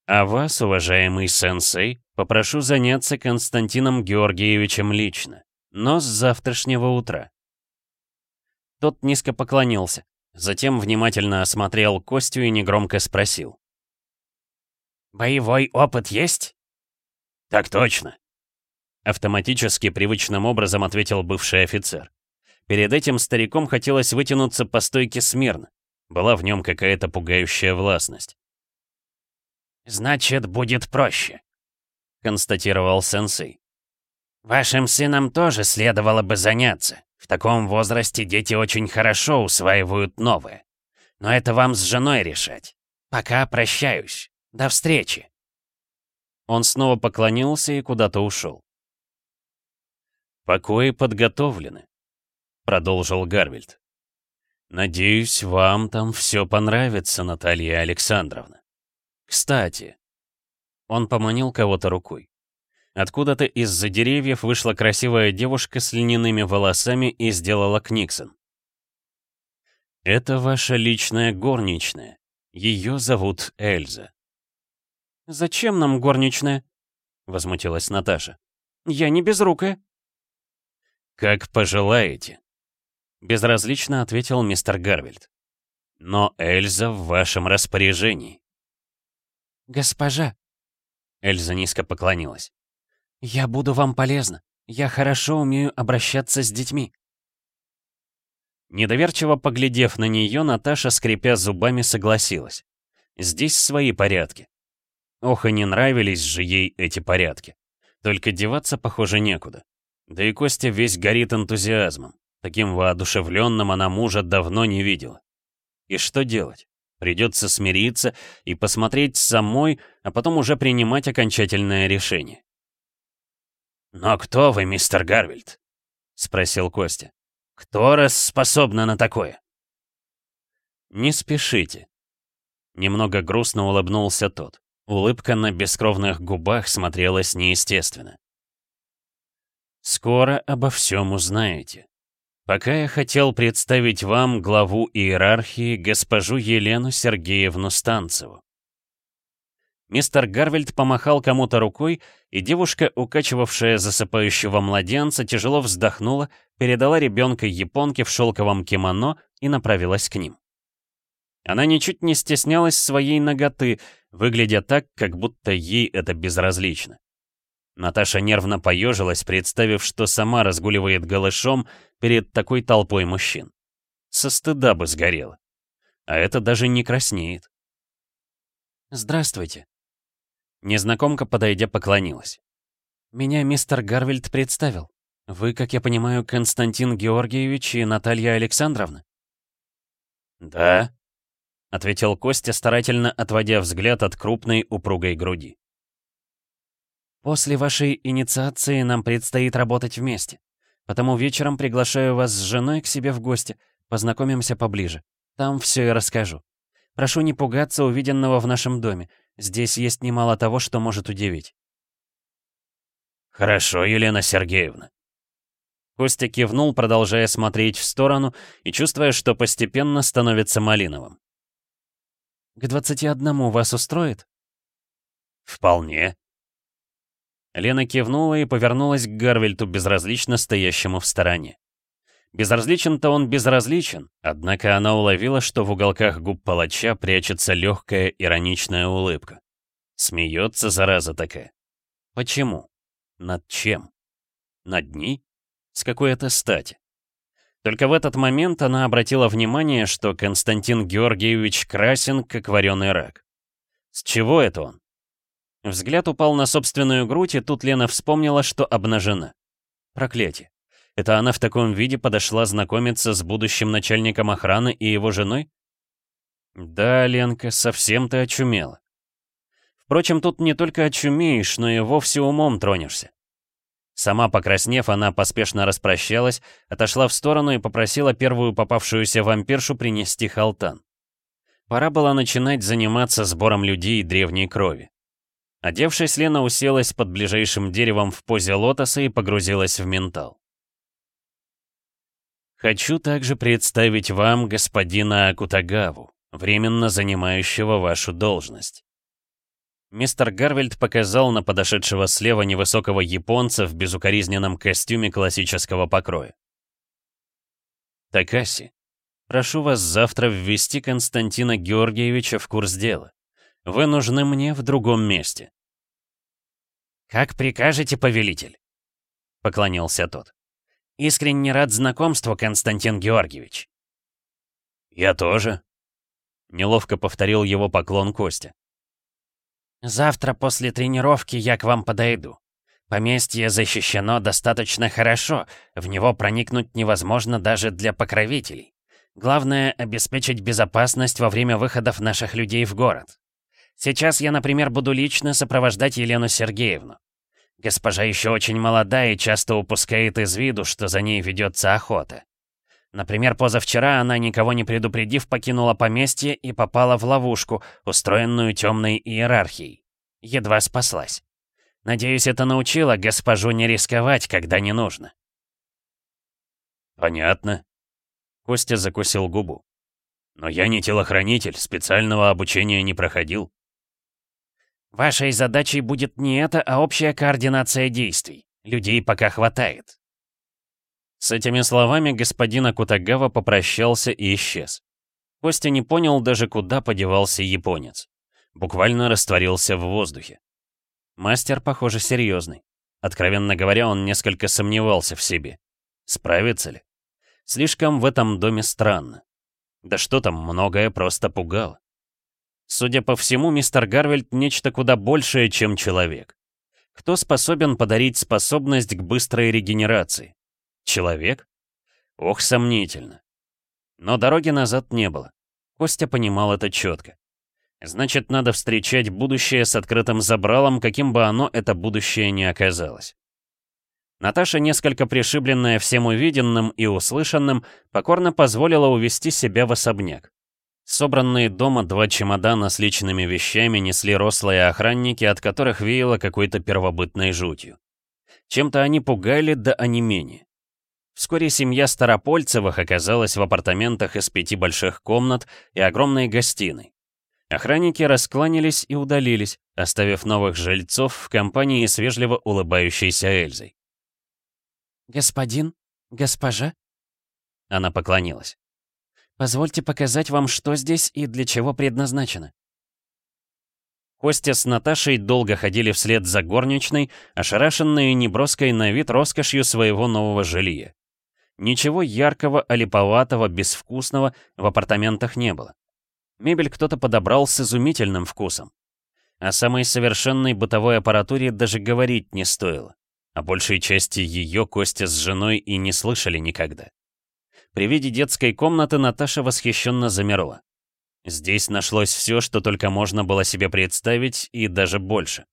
[SPEAKER 1] А вас, уважаемый сенсей, попрошу заняться Константином Георгиевичем лично, но с завтрашнего утра. Тот низко поклонился, затем внимательно осмотрел Костю и негромко спросил.
[SPEAKER 2] «Боевой опыт есть?»
[SPEAKER 1] «Так точно!» Автоматически привычным образом ответил бывший офицер. Перед этим стариком хотелось вытянуться по стойке смирно. Была в нем какая-то пугающая властность.
[SPEAKER 2] «Значит, будет проще», — констатировал сенсей. «Вашим сыном тоже следовало бы заняться. В таком возрасте дети очень хорошо усваивают новое. Но это вам с женой решать. Пока прощаюсь. До встречи».
[SPEAKER 1] Он снова поклонился и куда-то ушел. «Покои подготовлены», — продолжил Гарвельд. «Надеюсь, вам там все понравится, Наталья Александровна. Кстати...» Он поманил кого-то рукой. Откуда-то из-за деревьев вышла красивая девушка с льняными волосами и сделала Книксон. «Это ваша личная горничная. Ее зовут Эльза».
[SPEAKER 2] «Зачем нам горничная?» — возмутилась Наташа. «Я не безрукая».
[SPEAKER 1] «Как пожелаете», — безразлично ответил мистер Гарвельд. «Но Эльза в вашем распоряжении».
[SPEAKER 2] «Госпожа», — Эльза низко поклонилась, — «я буду вам полезна. Я хорошо умею обращаться с детьми».
[SPEAKER 1] Недоверчиво поглядев на нее, Наташа, скрипя зубами, согласилась. Здесь свои порядки. Ох, и не нравились же ей эти порядки. Только деваться, похоже, некуда. Да и Костя весь горит энтузиазмом. Таким воодушевленным она мужа давно не видела. И что делать? Придется смириться и посмотреть самой, а потом уже принимать окончательное решение.
[SPEAKER 2] «Но кто вы, мистер Гарвильд?» — спросил Костя. «Кто раз способна на такое?»
[SPEAKER 1] «Не спешите». Немного грустно улыбнулся тот. Улыбка на бескровных губах смотрелась неестественно. «Скоро обо всем узнаете. Пока я хотел представить вам главу иерархии госпожу Елену Сергеевну Станцеву». Мистер Гарвельд помахал кому-то рукой, и девушка, укачивавшая засыпающего младенца, тяжело вздохнула, передала ребенка японке в шелковом кимоно и направилась к ним. Она ничуть не стеснялась своей ноготы, выглядя так, как будто ей это безразлично. Наташа нервно поежилась, представив, что сама разгуливает голышом перед такой толпой мужчин. Со стыда бы сгорела. А это даже не краснеет.
[SPEAKER 2] «Здравствуйте».
[SPEAKER 1] Незнакомка, подойдя, поклонилась.
[SPEAKER 2] «Меня мистер Гарвельд представил. Вы, как я понимаю, Константин Георгиевич и Наталья Александровна?»
[SPEAKER 1] «Да», — ответил Костя, старательно отводя взгляд от крупной упругой груди.
[SPEAKER 2] «После вашей инициации нам предстоит работать вместе. Потому вечером приглашаю вас с женой к себе в гости, познакомимся поближе. Там все и расскажу. Прошу не пугаться увиденного в нашем доме. Здесь есть немало того, что может удивить».
[SPEAKER 1] «Хорошо, Елена Сергеевна». Костя кивнул, продолжая смотреть в сторону и чувствуя, что постепенно становится малиновым.
[SPEAKER 2] К 21 вас устроит?
[SPEAKER 1] Вполне. Лена кивнула и повернулась к Гарвельту, безразлично стоящему в стороне. Безразличен-то он безразличен, однако она уловила, что в уголках губ палача прячется легкая ироничная улыбка. Смеется, зараза такая. Почему? Над чем? Над ней? С какой это стати? Только в этот момент она обратила внимание, что Константин Георгиевич красен, как вареный рак. С чего это он? Взгляд упал на собственную грудь, и тут Лена вспомнила, что обнажена. Проклятие. Это она в таком виде подошла знакомиться с будущим начальником охраны и его женой? Да, Ленка, совсем ты очумела. Впрочем, тут не только очумеешь, но и вовсе умом тронешься. Сама покраснев, она поспешно распрощалась, отошла в сторону и попросила первую попавшуюся вампиршу принести халтан. Пора было начинать заниматься сбором людей древней крови. Одевшись, Лена уселась под ближайшим деревом в позе лотоса и погрузилась в ментал. Хочу также представить вам господина Акутагаву, временно занимающего вашу должность. Мистер Гарвельд показал на подошедшего слева невысокого японца в безукоризненном костюме классического покроя. Такаси, прошу вас завтра ввести Константина Георгиевича в курс дела. Вы нужны мне в другом месте.
[SPEAKER 2] «Как прикажете, повелитель?» — поклонился тот. «Искренне рад знакомству, Константин Георгиевич».
[SPEAKER 1] «Я тоже», — неловко повторил его поклон Костя.
[SPEAKER 2] «Завтра после тренировки я к вам подойду. Поместье защищено достаточно хорошо, в него проникнуть невозможно даже для покровителей. Главное — обеспечить безопасность во время выходов наших людей в город. Сейчас я, например, буду лично сопровождать Елену Сергеевну. Госпожа еще очень молода и часто упускает из виду, что за ней ведется охота. Например, позавчера она, никого не предупредив, покинула поместье и попала в ловушку, устроенную темной иерархией. Едва спаслась. Надеюсь, это научило госпожу не рисковать, когда не нужно.
[SPEAKER 1] Понятно. Костя закусил губу. Но я не телохранитель, специального обучения не проходил.
[SPEAKER 2] Вашей задачей будет не это, а общая координация действий. Людей пока хватает.
[SPEAKER 1] С этими словами господин Акутагава попрощался и исчез. Костя не понял даже, куда подевался японец. Буквально растворился в воздухе. Мастер, похоже, серьезный. Откровенно говоря, он несколько сомневался в себе. Справится ли? Слишком в этом доме странно. Да что там, многое просто пугало. Судя по всему, мистер Гарвельд нечто куда большее, чем человек. Кто способен подарить способность к быстрой регенерации? Человек? Ох, сомнительно. Но дороги назад не было. Костя понимал это четко. Значит, надо встречать будущее с открытым забралом, каким бы оно, это будущее, не оказалось. Наташа, несколько пришибленная всем увиденным и услышанным, покорно позволила увести себя в особняк. Собранные дома два чемодана с личными вещами несли рослые охранники, от которых веяло какой-то первобытной жутью. Чем-то они пугали, да они менее. Вскоре семья Старопольцевых оказалась в апартаментах из пяти больших комнат и огромной гостиной. Охранники раскланялись и удалились, оставив новых жильцов в компании с вежливо улыбающейся Эльзой.
[SPEAKER 3] «Господин? Госпожа?»
[SPEAKER 1] Она поклонилась.
[SPEAKER 3] «Позвольте показать вам, что здесь и для чего предназначено».
[SPEAKER 1] Костя с Наташей долго ходили вслед за горничной, ошарашенные неброской на вид роскошью своего нового жилья. Ничего яркого, олиповатого, безвкусного в апартаментах не было. Мебель кто-то подобрал с изумительным вкусом. О самой совершенной бытовой аппаратуре даже говорить не стоило. О большей части ее Костя с женой и не слышали никогда. При виде детской комнаты Наташа восхищенно замерла. Здесь нашлось все, что только можно было себе представить, и даже больше.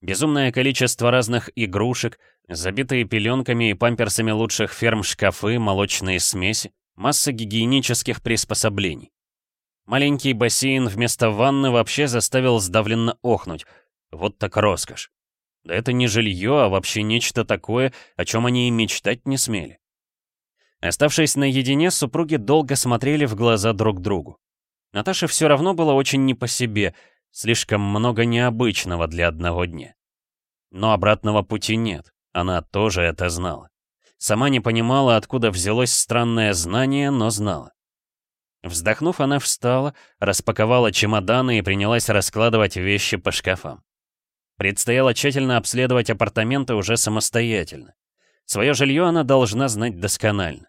[SPEAKER 1] Безумное количество разных игрушек, забитые пеленками и памперсами лучших ферм шкафы, молочные смеси, масса гигиенических приспособлений. Маленький бассейн вместо ванны вообще заставил сдавленно охнуть. Вот так роскошь. Да это не жилье, а вообще нечто такое, о чем они и мечтать не смели. Оставшись наедине, супруги долго смотрели в глаза друг другу. Наташе все равно было очень не по себе — Слишком много необычного для одного дня. Но обратного пути нет, она тоже это знала. Сама не понимала, откуда взялось странное знание, но знала. Вздохнув, она встала, распаковала чемоданы и принялась раскладывать вещи по шкафам. Предстояло тщательно обследовать апартаменты уже самостоятельно. Свое жилье она должна знать досконально.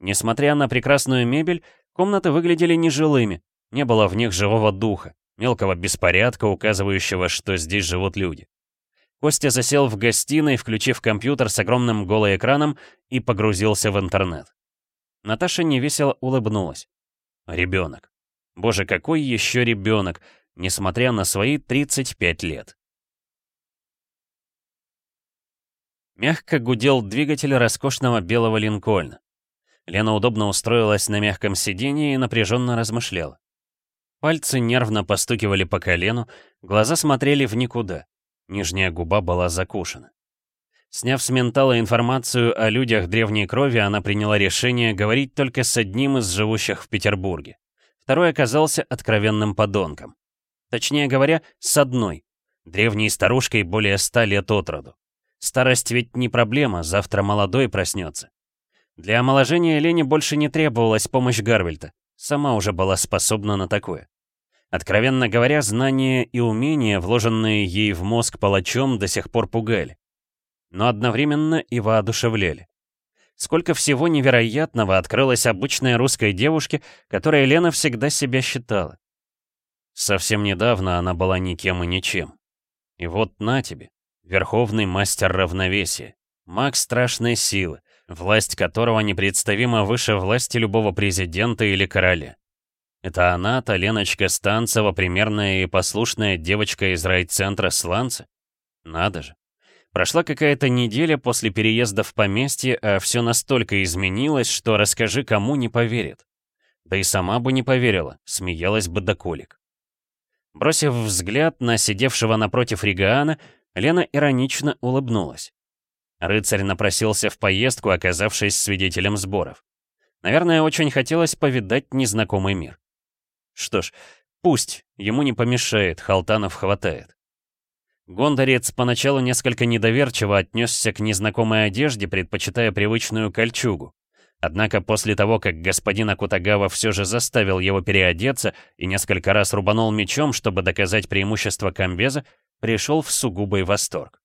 [SPEAKER 1] Несмотря на прекрасную мебель, комнаты выглядели нежилыми, не было в них живого духа мелкого беспорядка, указывающего, что здесь живут люди. Костя засел в гостиной, включив компьютер с огромным голоэкраном и погрузился в интернет. Наташа невесело улыбнулась. Ребенок. Боже, какой еще ребенок, несмотря на свои 35 лет. Мягко гудел двигатель роскошного белого линкольна. Лена удобно устроилась на мягком сиденье и напряженно размышляла. Пальцы нервно постукивали по колену, глаза смотрели в никуда. Нижняя губа была закушена. Сняв с ментала информацию о людях древней крови, она приняла решение говорить только с одним из живущих в Петербурге. Второй оказался откровенным подонком. Точнее говоря, с одной, древней старушкой более ста лет от роду. Старость ведь не проблема, завтра молодой проснется. Для омоложения Лене больше не требовалась помощь Гарвельта. Сама уже была способна на такое. Откровенно говоря, знания и умения, вложенные ей в мозг палачом, до сих пор пугали. Но одновременно и воодушевляли. Сколько всего невероятного открылось обычной русской девушке, которой Лена всегда себя считала. Совсем недавно она была никем и ничем. И вот на тебе, верховный мастер равновесия, маг страшной силы, власть которого непредставимо выше власти любого президента или короля. Это она-то, Леночка Станцева, примерная и послушная девочка из райцентра Сланца? Надо же. Прошла какая-то неделя после переезда в поместье, а все настолько изменилось, что расскажи кому не поверит. Да и сама бы не поверила, смеялась бы до колик. Бросив взгляд на сидевшего напротив Ригаана, Лена иронично улыбнулась. Рыцарь напросился в поездку, оказавшись свидетелем сборов. Наверное, очень хотелось повидать незнакомый мир. Что ж, пусть, ему не помешает, Халтанов хватает. Гондорец поначалу несколько недоверчиво отнесся к незнакомой одежде, предпочитая привычную кольчугу. Однако после того, как господин Акутагава все же заставил его переодеться и несколько раз рубанул мечом, чтобы доказать преимущество комбеза, пришел в сугубый восторг.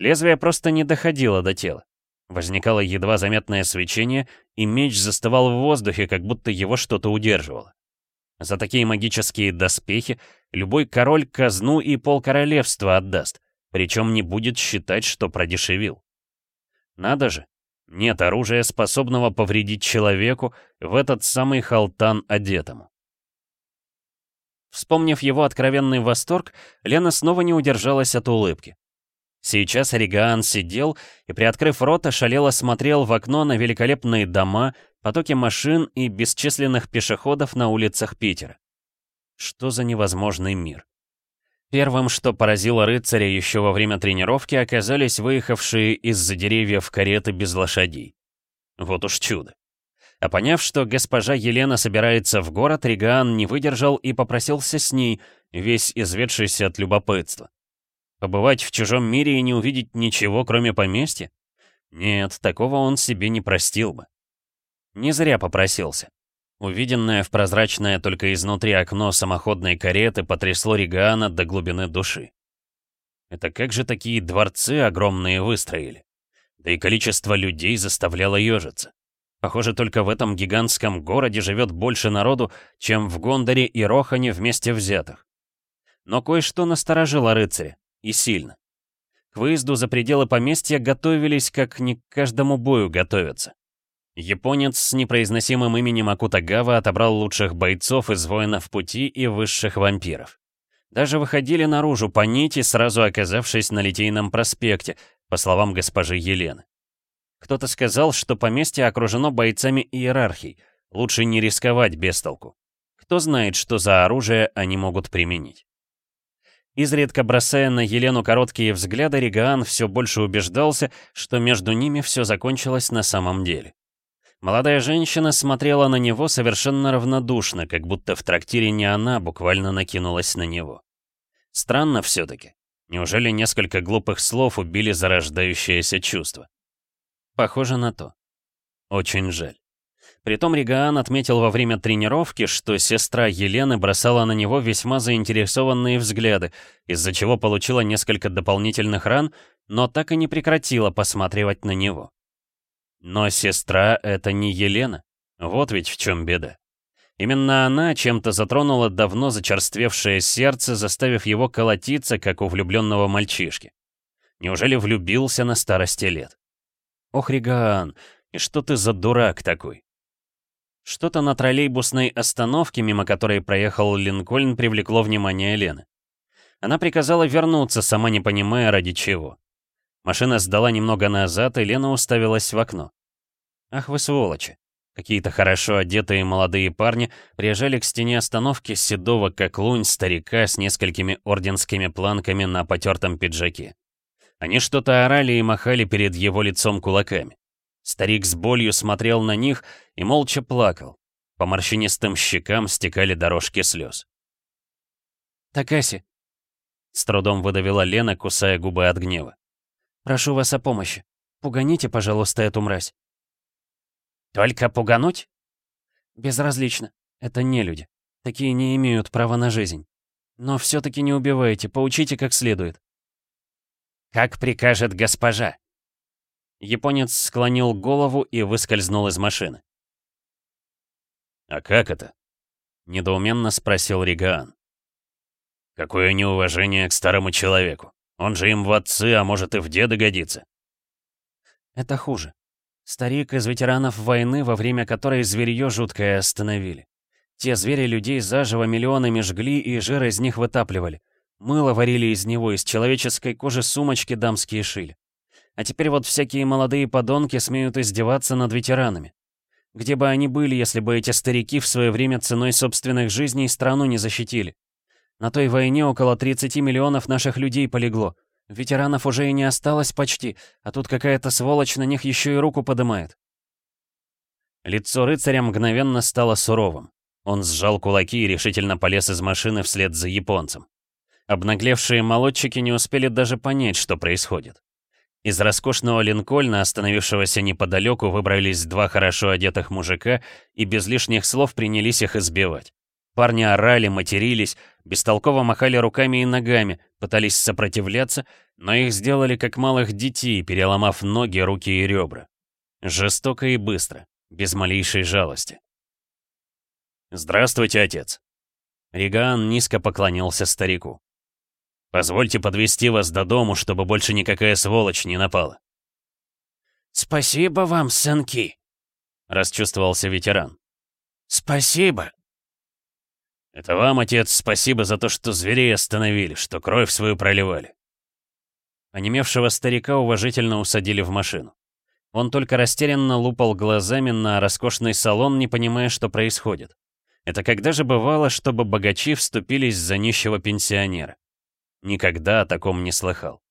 [SPEAKER 1] Лезвие просто не доходило до тела. Возникало едва заметное свечение, и меч застывал в воздухе, как будто его что-то удерживало. За такие магические доспехи любой король казну и полкоролевства отдаст, причем не будет считать, что продешевил. Надо же, нет оружия, способного повредить человеку в этот самый халтан одетому. Вспомнив его откровенный восторг, Лена снова не удержалась от улыбки. Сейчас Ригаан сидел и, приоткрыв рот, ошалело смотрел в окно на великолепные дома, потоки машин и бесчисленных пешеходов на улицах Питера. Что за невозможный мир? Первым, что поразило рыцаря еще во время тренировки, оказались выехавшие из-за деревьев кареты без лошадей. Вот уж чудо. А поняв, что госпожа Елена собирается в город, Ригаан не выдержал и попросился с ней, весь изведшийся от любопытства. Побывать в чужом мире и не увидеть ничего, кроме поместья? Нет, такого он себе не простил бы. Не зря попросился. Увиденное в прозрачное только изнутри окно самоходной кареты потрясло Ригаана до глубины души. Это как же такие дворцы огромные выстроили? Да и количество людей заставляло ежиться. Похоже, только в этом гигантском городе живет больше народу, чем в Гондоре и Рохане вместе взятых. Но кое-что насторожило рыцаря. И сильно. К выезду за пределы поместья готовились, как не к каждому бою готовятся. Японец с непроизносимым именем Акутагава отобрал лучших бойцов из воинов пути и высших вампиров. Даже выходили наружу по нити, сразу оказавшись на Литейном проспекте, по словам госпожи Елены. Кто-то сказал, что поместье окружено бойцами иерархий, лучше не рисковать без толку. Кто знает, что за оружие они могут применить. Изредка бросая на Елену короткие взгляды, Ригаан все больше убеждался, что между ними все закончилось на самом деле. Молодая женщина смотрела на него совершенно равнодушно, как будто в трактире не она буквально накинулась на него. Странно все-таки. Неужели несколько глупых слов убили зарождающееся чувство? Похоже на то. Очень жаль. Притом Ригаан отметил во время тренировки, что сестра Елены бросала на него весьма заинтересованные взгляды, из-за чего получила несколько дополнительных ран, но так и не прекратила посматривать на него. Но сестра — это не Елена. Вот ведь в чем беда. Именно она чем-то затронула давно зачерствевшее сердце, заставив его колотиться, как у влюбленного мальчишки. Неужели влюбился на старости лет? Ох, Ригаан, и что ты за дурак такой? Что-то на троллейбусной остановке, мимо которой проехал Линкольн, привлекло внимание Лены. Она приказала вернуться, сама не понимая, ради чего. Машина сдала немного назад, и Лена уставилась в окно. Ах вы сволочи. Какие-то хорошо одетые молодые парни приезжали к стене остановки седого, как лунь, старика с несколькими орденскими планками на потертом пиджаке. Они что-то орали и махали перед его лицом кулаками. Старик с болью смотрел на них и молча плакал. По морщинистым щекам стекали дорожки слез.
[SPEAKER 2] «Такаси!» — с трудом выдавила Лена, кусая губы от гнева. «Прошу вас о помощи. Пуганите, пожалуйста, эту мразь».
[SPEAKER 1] «Только пугануть?»
[SPEAKER 2] «Безразлично. Это не люди. Такие не имеют права на жизнь. Но все-таки не убивайте, поучите как следует».
[SPEAKER 1] «Как прикажет госпожа». Японец склонил голову и выскользнул из машины. «А как это?» — недоуменно спросил Ригаан. «Какое неуважение к старому человеку. Он же им в отцы, а может и в деды годится».
[SPEAKER 2] «Это хуже. Старик из ветеранов войны, во время которой зверье жуткое остановили. Те звери людей заживо миллионами жгли и жир из них вытапливали. Мыло варили из него, из человеческой кожи сумочки дамские шили. А теперь вот всякие молодые подонки смеют издеваться над ветеранами. Где бы они были, если бы эти старики в свое время ценой собственных жизней страну не защитили? На той войне около 30 миллионов наших людей полегло. Ветеранов уже и не осталось почти, а тут какая-то сволочь на них еще и руку подымает.
[SPEAKER 1] Лицо рыцаря мгновенно стало суровым. Он сжал кулаки и решительно полез из машины вслед за японцем. Обнаглевшие молодчики не успели даже понять, что происходит. Из роскошного линкольна, остановившегося неподалеку, выбрались два хорошо одетых мужика и без лишних слов принялись их избивать. Парни орали, матерились, бестолково махали руками и ногами, пытались сопротивляться, но их сделали как малых детей, переломав ноги, руки и ребра. Жестоко и быстро, без малейшей жалости. «Здравствуйте, отец!» Риган низко поклонился старику. «Позвольте подвести вас до дому, чтобы больше никакая сволочь не напала».
[SPEAKER 4] «Спасибо вам, сынки!»
[SPEAKER 1] — расчувствовался ветеран.
[SPEAKER 4] «Спасибо!»
[SPEAKER 1] «Это вам, отец, спасибо за то, что зверей остановили, что кровь свою проливали». Онемевшего старика уважительно усадили в машину. Он только растерянно лупал глазами на роскошный салон, не понимая, что происходит. Это когда же бывало, чтобы богачи вступились за нищего пенсионера? Никогда о таком не слыхал.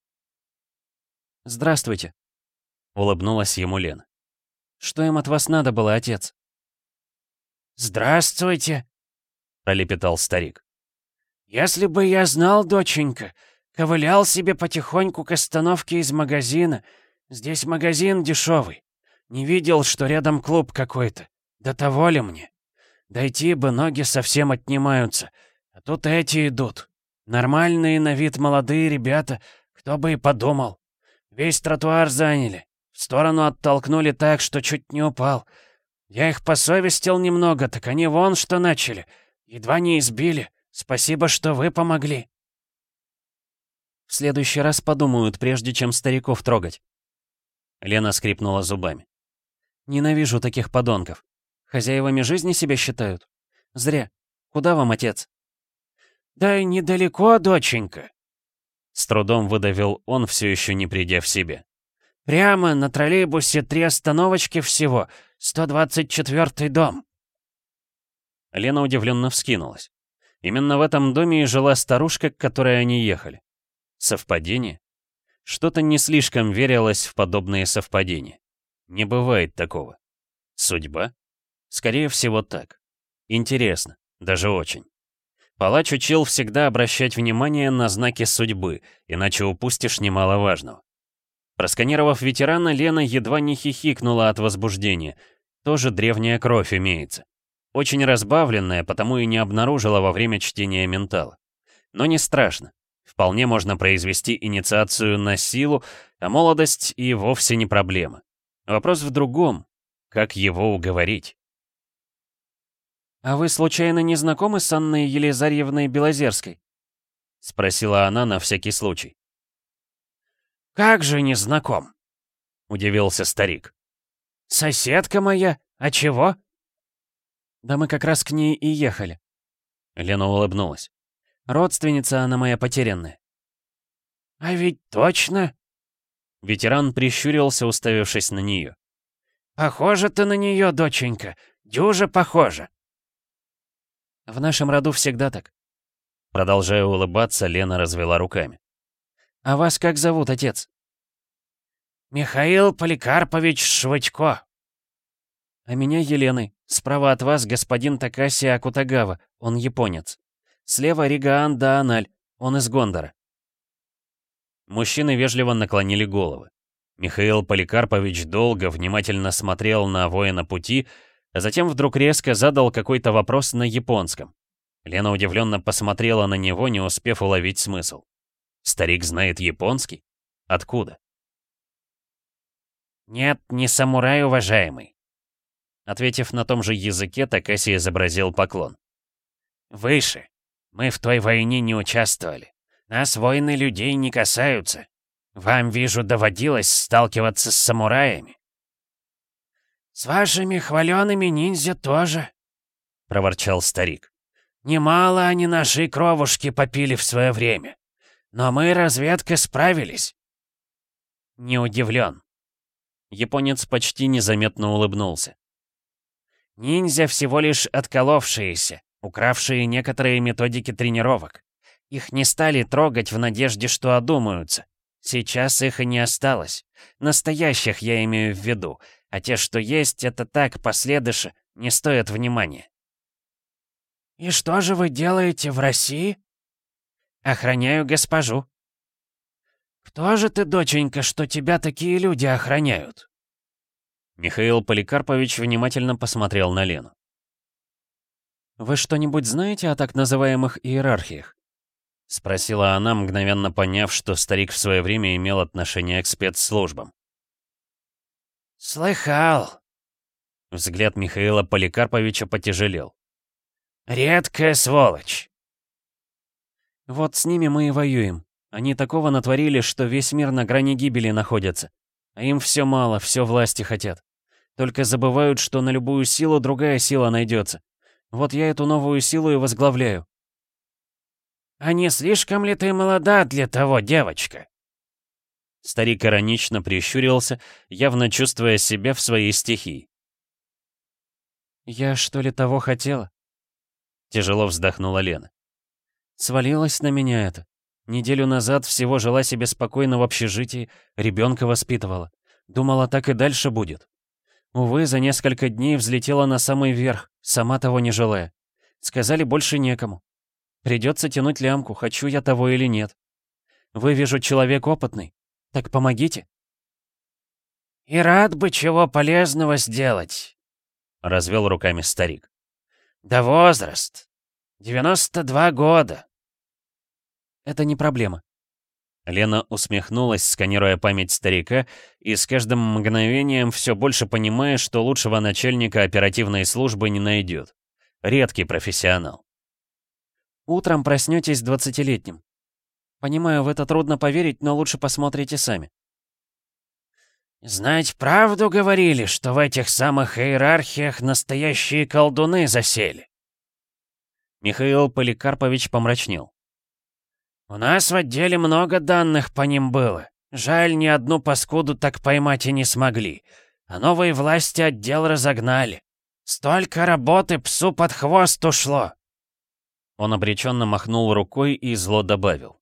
[SPEAKER 2] «Здравствуйте», — улыбнулась ему Лена. «Что им от вас надо было, отец?»
[SPEAKER 4] «Здравствуйте»,
[SPEAKER 1] пролепетал старик.
[SPEAKER 4] «Если бы я знал, доченька, ковылял себе потихоньку к остановке из магазина. Здесь магазин дешевый. Не видел, что рядом клуб какой-то. До того ли мне? Дойти бы, ноги совсем отнимаются. А тут эти идут. Нормальные на вид молодые ребята, кто бы и подумал. Весь тротуар заняли. В сторону оттолкнули так, что чуть не упал. Я их посовестил немного, так они вон что начали. Едва не избили. Спасибо, что вы помогли.
[SPEAKER 2] В следующий раз подумают, прежде чем стариков трогать.
[SPEAKER 1] Лена скрипнула зубами.
[SPEAKER 2] Ненавижу таких подонков. Хозяевами жизни себя считают. Зря. Куда вам, отец?
[SPEAKER 4] Да недалеко, доченька.
[SPEAKER 1] С трудом выдавил он, все еще не придя в себе.
[SPEAKER 4] Прямо на троллейбусе три остановочки всего. 124 дом.
[SPEAKER 1] Лена удивленно вскинулась. Именно в этом доме и жила старушка, к которой они ехали. Совпадение? Что-то не слишком верилось в подобные совпадения. Не бывает такого. Судьба? Скорее всего, так. Интересно, даже очень. Палач учил всегда обращать внимание на знаки судьбы, иначе упустишь немало важного. Просканировав ветерана, Лена едва не хихикнула от возбуждения. Тоже древняя кровь имеется. Очень разбавленная, потому и не обнаружила во время чтения ментала. Но не страшно. Вполне можно произвести инициацию на силу, а молодость и вовсе не проблема. Вопрос в другом. Как его уговорить?
[SPEAKER 2] «А вы случайно не знакомы с Анной Елизарьевной Белозерской?» — спросила она на всякий случай.
[SPEAKER 4] «Как же не знаком?»
[SPEAKER 1] — удивился старик.
[SPEAKER 4] «Соседка моя? А чего?»
[SPEAKER 2] Да мы как раз к ней и ехали.
[SPEAKER 1] Лена улыбнулась.
[SPEAKER 2] Родственница она моя потерянная.
[SPEAKER 4] А ведь точно?
[SPEAKER 1] Ветеран прищурился, уставившись на нее.
[SPEAKER 4] Похоже ты на нее, доченька. Дюже похоже.
[SPEAKER 2] В нашем роду всегда так.
[SPEAKER 1] Продолжая улыбаться, Лена развела руками.
[SPEAKER 2] «А вас как зовут, отец?»
[SPEAKER 4] «Михаил Поликарпович Швычко».
[SPEAKER 2] «А меня Еленой. Справа от вас господин Такаси Акутагава, он японец. Слева Ригаан Дааналь, он из Гондора».
[SPEAKER 1] Мужчины вежливо наклонили головы. Михаил Поликарпович долго, внимательно смотрел на воина пути, затем вдруг резко задал какой-то вопрос на японском. Лена удивленно посмотрела на него, не успев уловить смысл. Старик знает японский? Откуда?
[SPEAKER 4] «Нет, не самурай, уважаемый»,
[SPEAKER 1] Ответив на том же языке, Такаси изобразил поклон.
[SPEAKER 4] «Выше. Мы в той войне не участвовали. Нас войны людей не касаются. Вам, вижу, доводилось сталкиваться с самураями». «С вашими хваленными ниндзя тоже», — проворчал старик. «Немало они нашей кровушки попили в свое время. Но мы, разведка, справились».
[SPEAKER 1] «Не удивлен». Японец почти незаметно улыбнулся.
[SPEAKER 4] Ниндзя всего лишь отколовшиеся, укравшие некоторые методики тренировок. Их не стали трогать в надежде, что одумаются. Сейчас их и не осталось. Настоящих я имею в виду, а те, что есть, это так, последыши, не стоят внимания. «И что же вы делаете в России?» «Охраняю госпожу». «Кто же ты, доченька, что тебя такие люди охраняют?»
[SPEAKER 1] Михаил Поликарпович внимательно посмотрел на Лену.
[SPEAKER 2] «Вы что-нибудь знаете о так называемых иерархиях?»
[SPEAKER 1] — спросила она, мгновенно поняв, что старик в свое время имел отношение к спецслужбам.
[SPEAKER 4] «Слыхал!»
[SPEAKER 1] Взгляд Михаила Поликарповича потяжелел.
[SPEAKER 4] «Редкая сволочь!»
[SPEAKER 2] «Вот с ними мы и воюем. Они такого натворили, что весь мир на грани гибели находится. А им все мало, все власти хотят. Только забывают, что на любую силу другая сила найдется. Вот я эту новую силу и возглавляю.
[SPEAKER 4] «А не слишком ли ты молода для того, девочка?»
[SPEAKER 1] Старик иронично прищурился, явно чувствуя себя в своей стихии.
[SPEAKER 2] «Я что ли того хотела?»
[SPEAKER 1] Тяжело вздохнула Лена.
[SPEAKER 2] «Свалилось на меня это. Неделю назад всего жила себе спокойно в общежитии, ребенка воспитывала. Думала, так и дальше будет. Увы, за несколько дней взлетела на самый верх, сама того не желая. Сказали, больше некому. Придется тянуть лямку, хочу я того или нет. Вы, вижу, человек опытный. Так помогите.
[SPEAKER 4] И рад бы чего полезного сделать,
[SPEAKER 1] развел руками старик.
[SPEAKER 4] Да возраст. 92 года.
[SPEAKER 2] Это не проблема.
[SPEAKER 1] Лена усмехнулась, сканируя память старика, и с каждым мгновением все больше понимая, что лучшего начальника оперативной службы не найдет. Редкий профессионал.
[SPEAKER 2] Утром проснетесь двадцатилетним. Понимаю, в это трудно поверить, но лучше посмотрите сами.
[SPEAKER 4] Знать правду говорили, что в этих самых иерархиях настоящие колдуны засели.
[SPEAKER 1] Михаил Поликарпович помрачнел.
[SPEAKER 4] «У нас в отделе много данных по ним было. Жаль, ни одну паскуду так поймать и не смогли. А новые власти отдел разогнали. Столько работы псу под хвост ушло!»
[SPEAKER 1] Он обреченно махнул рукой и зло добавил.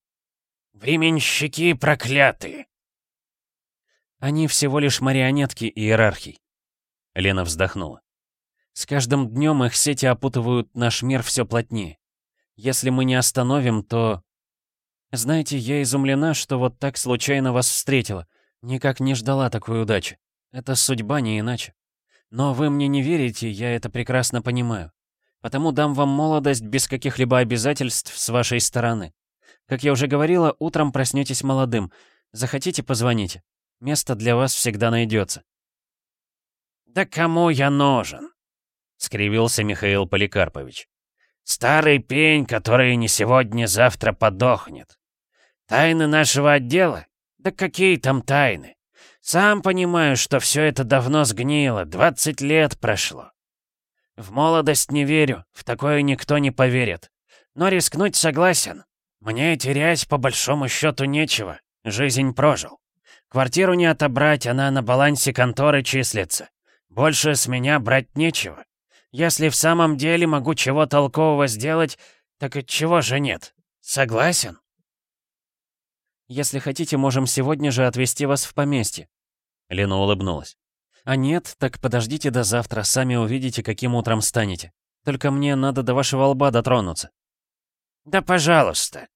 [SPEAKER 4] «Временщики проклятые!»
[SPEAKER 2] «Они всего лишь марионетки иерархий», — Лена вздохнула. «С каждым днем их сети опутывают наш мир все плотнее. Если мы не остановим, то знаете, я изумлена, что вот так случайно вас встретила. Никак не ждала такой удачи. Это судьба, не иначе. Но вы мне не верите, я это прекрасно понимаю. Потому дам вам молодость без каких-либо обязательств с вашей стороны. Как я уже говорила, утром проснетесь молодым. Захотите, позвоните. Место для вас всегда найдется.
[SPEAKER 4] «Да кому я нужен?» — скривился Михаил Поликарпович. «Старый пень, который не сегодня-завтра подохнет. Тайны нашего отдела? Да какие там тайны? Сам понимаю, что все это давно сгнило, 20 лет прошло. В молодость не верю, в такое никто не поверит. Но рискнуть согласен. Мне терять по большому счету нечего, жизнь прожил. Квартиру не отобрать, она на балансе конторы числится. Больше с меня брать нечего. Если в самом деле могу чего толкового сделать, так от чего же нет? Согласен?»
[SPEAKER 1] «Если хотите, можем сегодня же отвезти вас в поместье». Лена улыбнулась. «А нет, так подождите до завтра, сами увидите, каким утром станете. Только мне надо до вашего лба дотронуться».
[SPEAKER 4] «Да пожалуйста».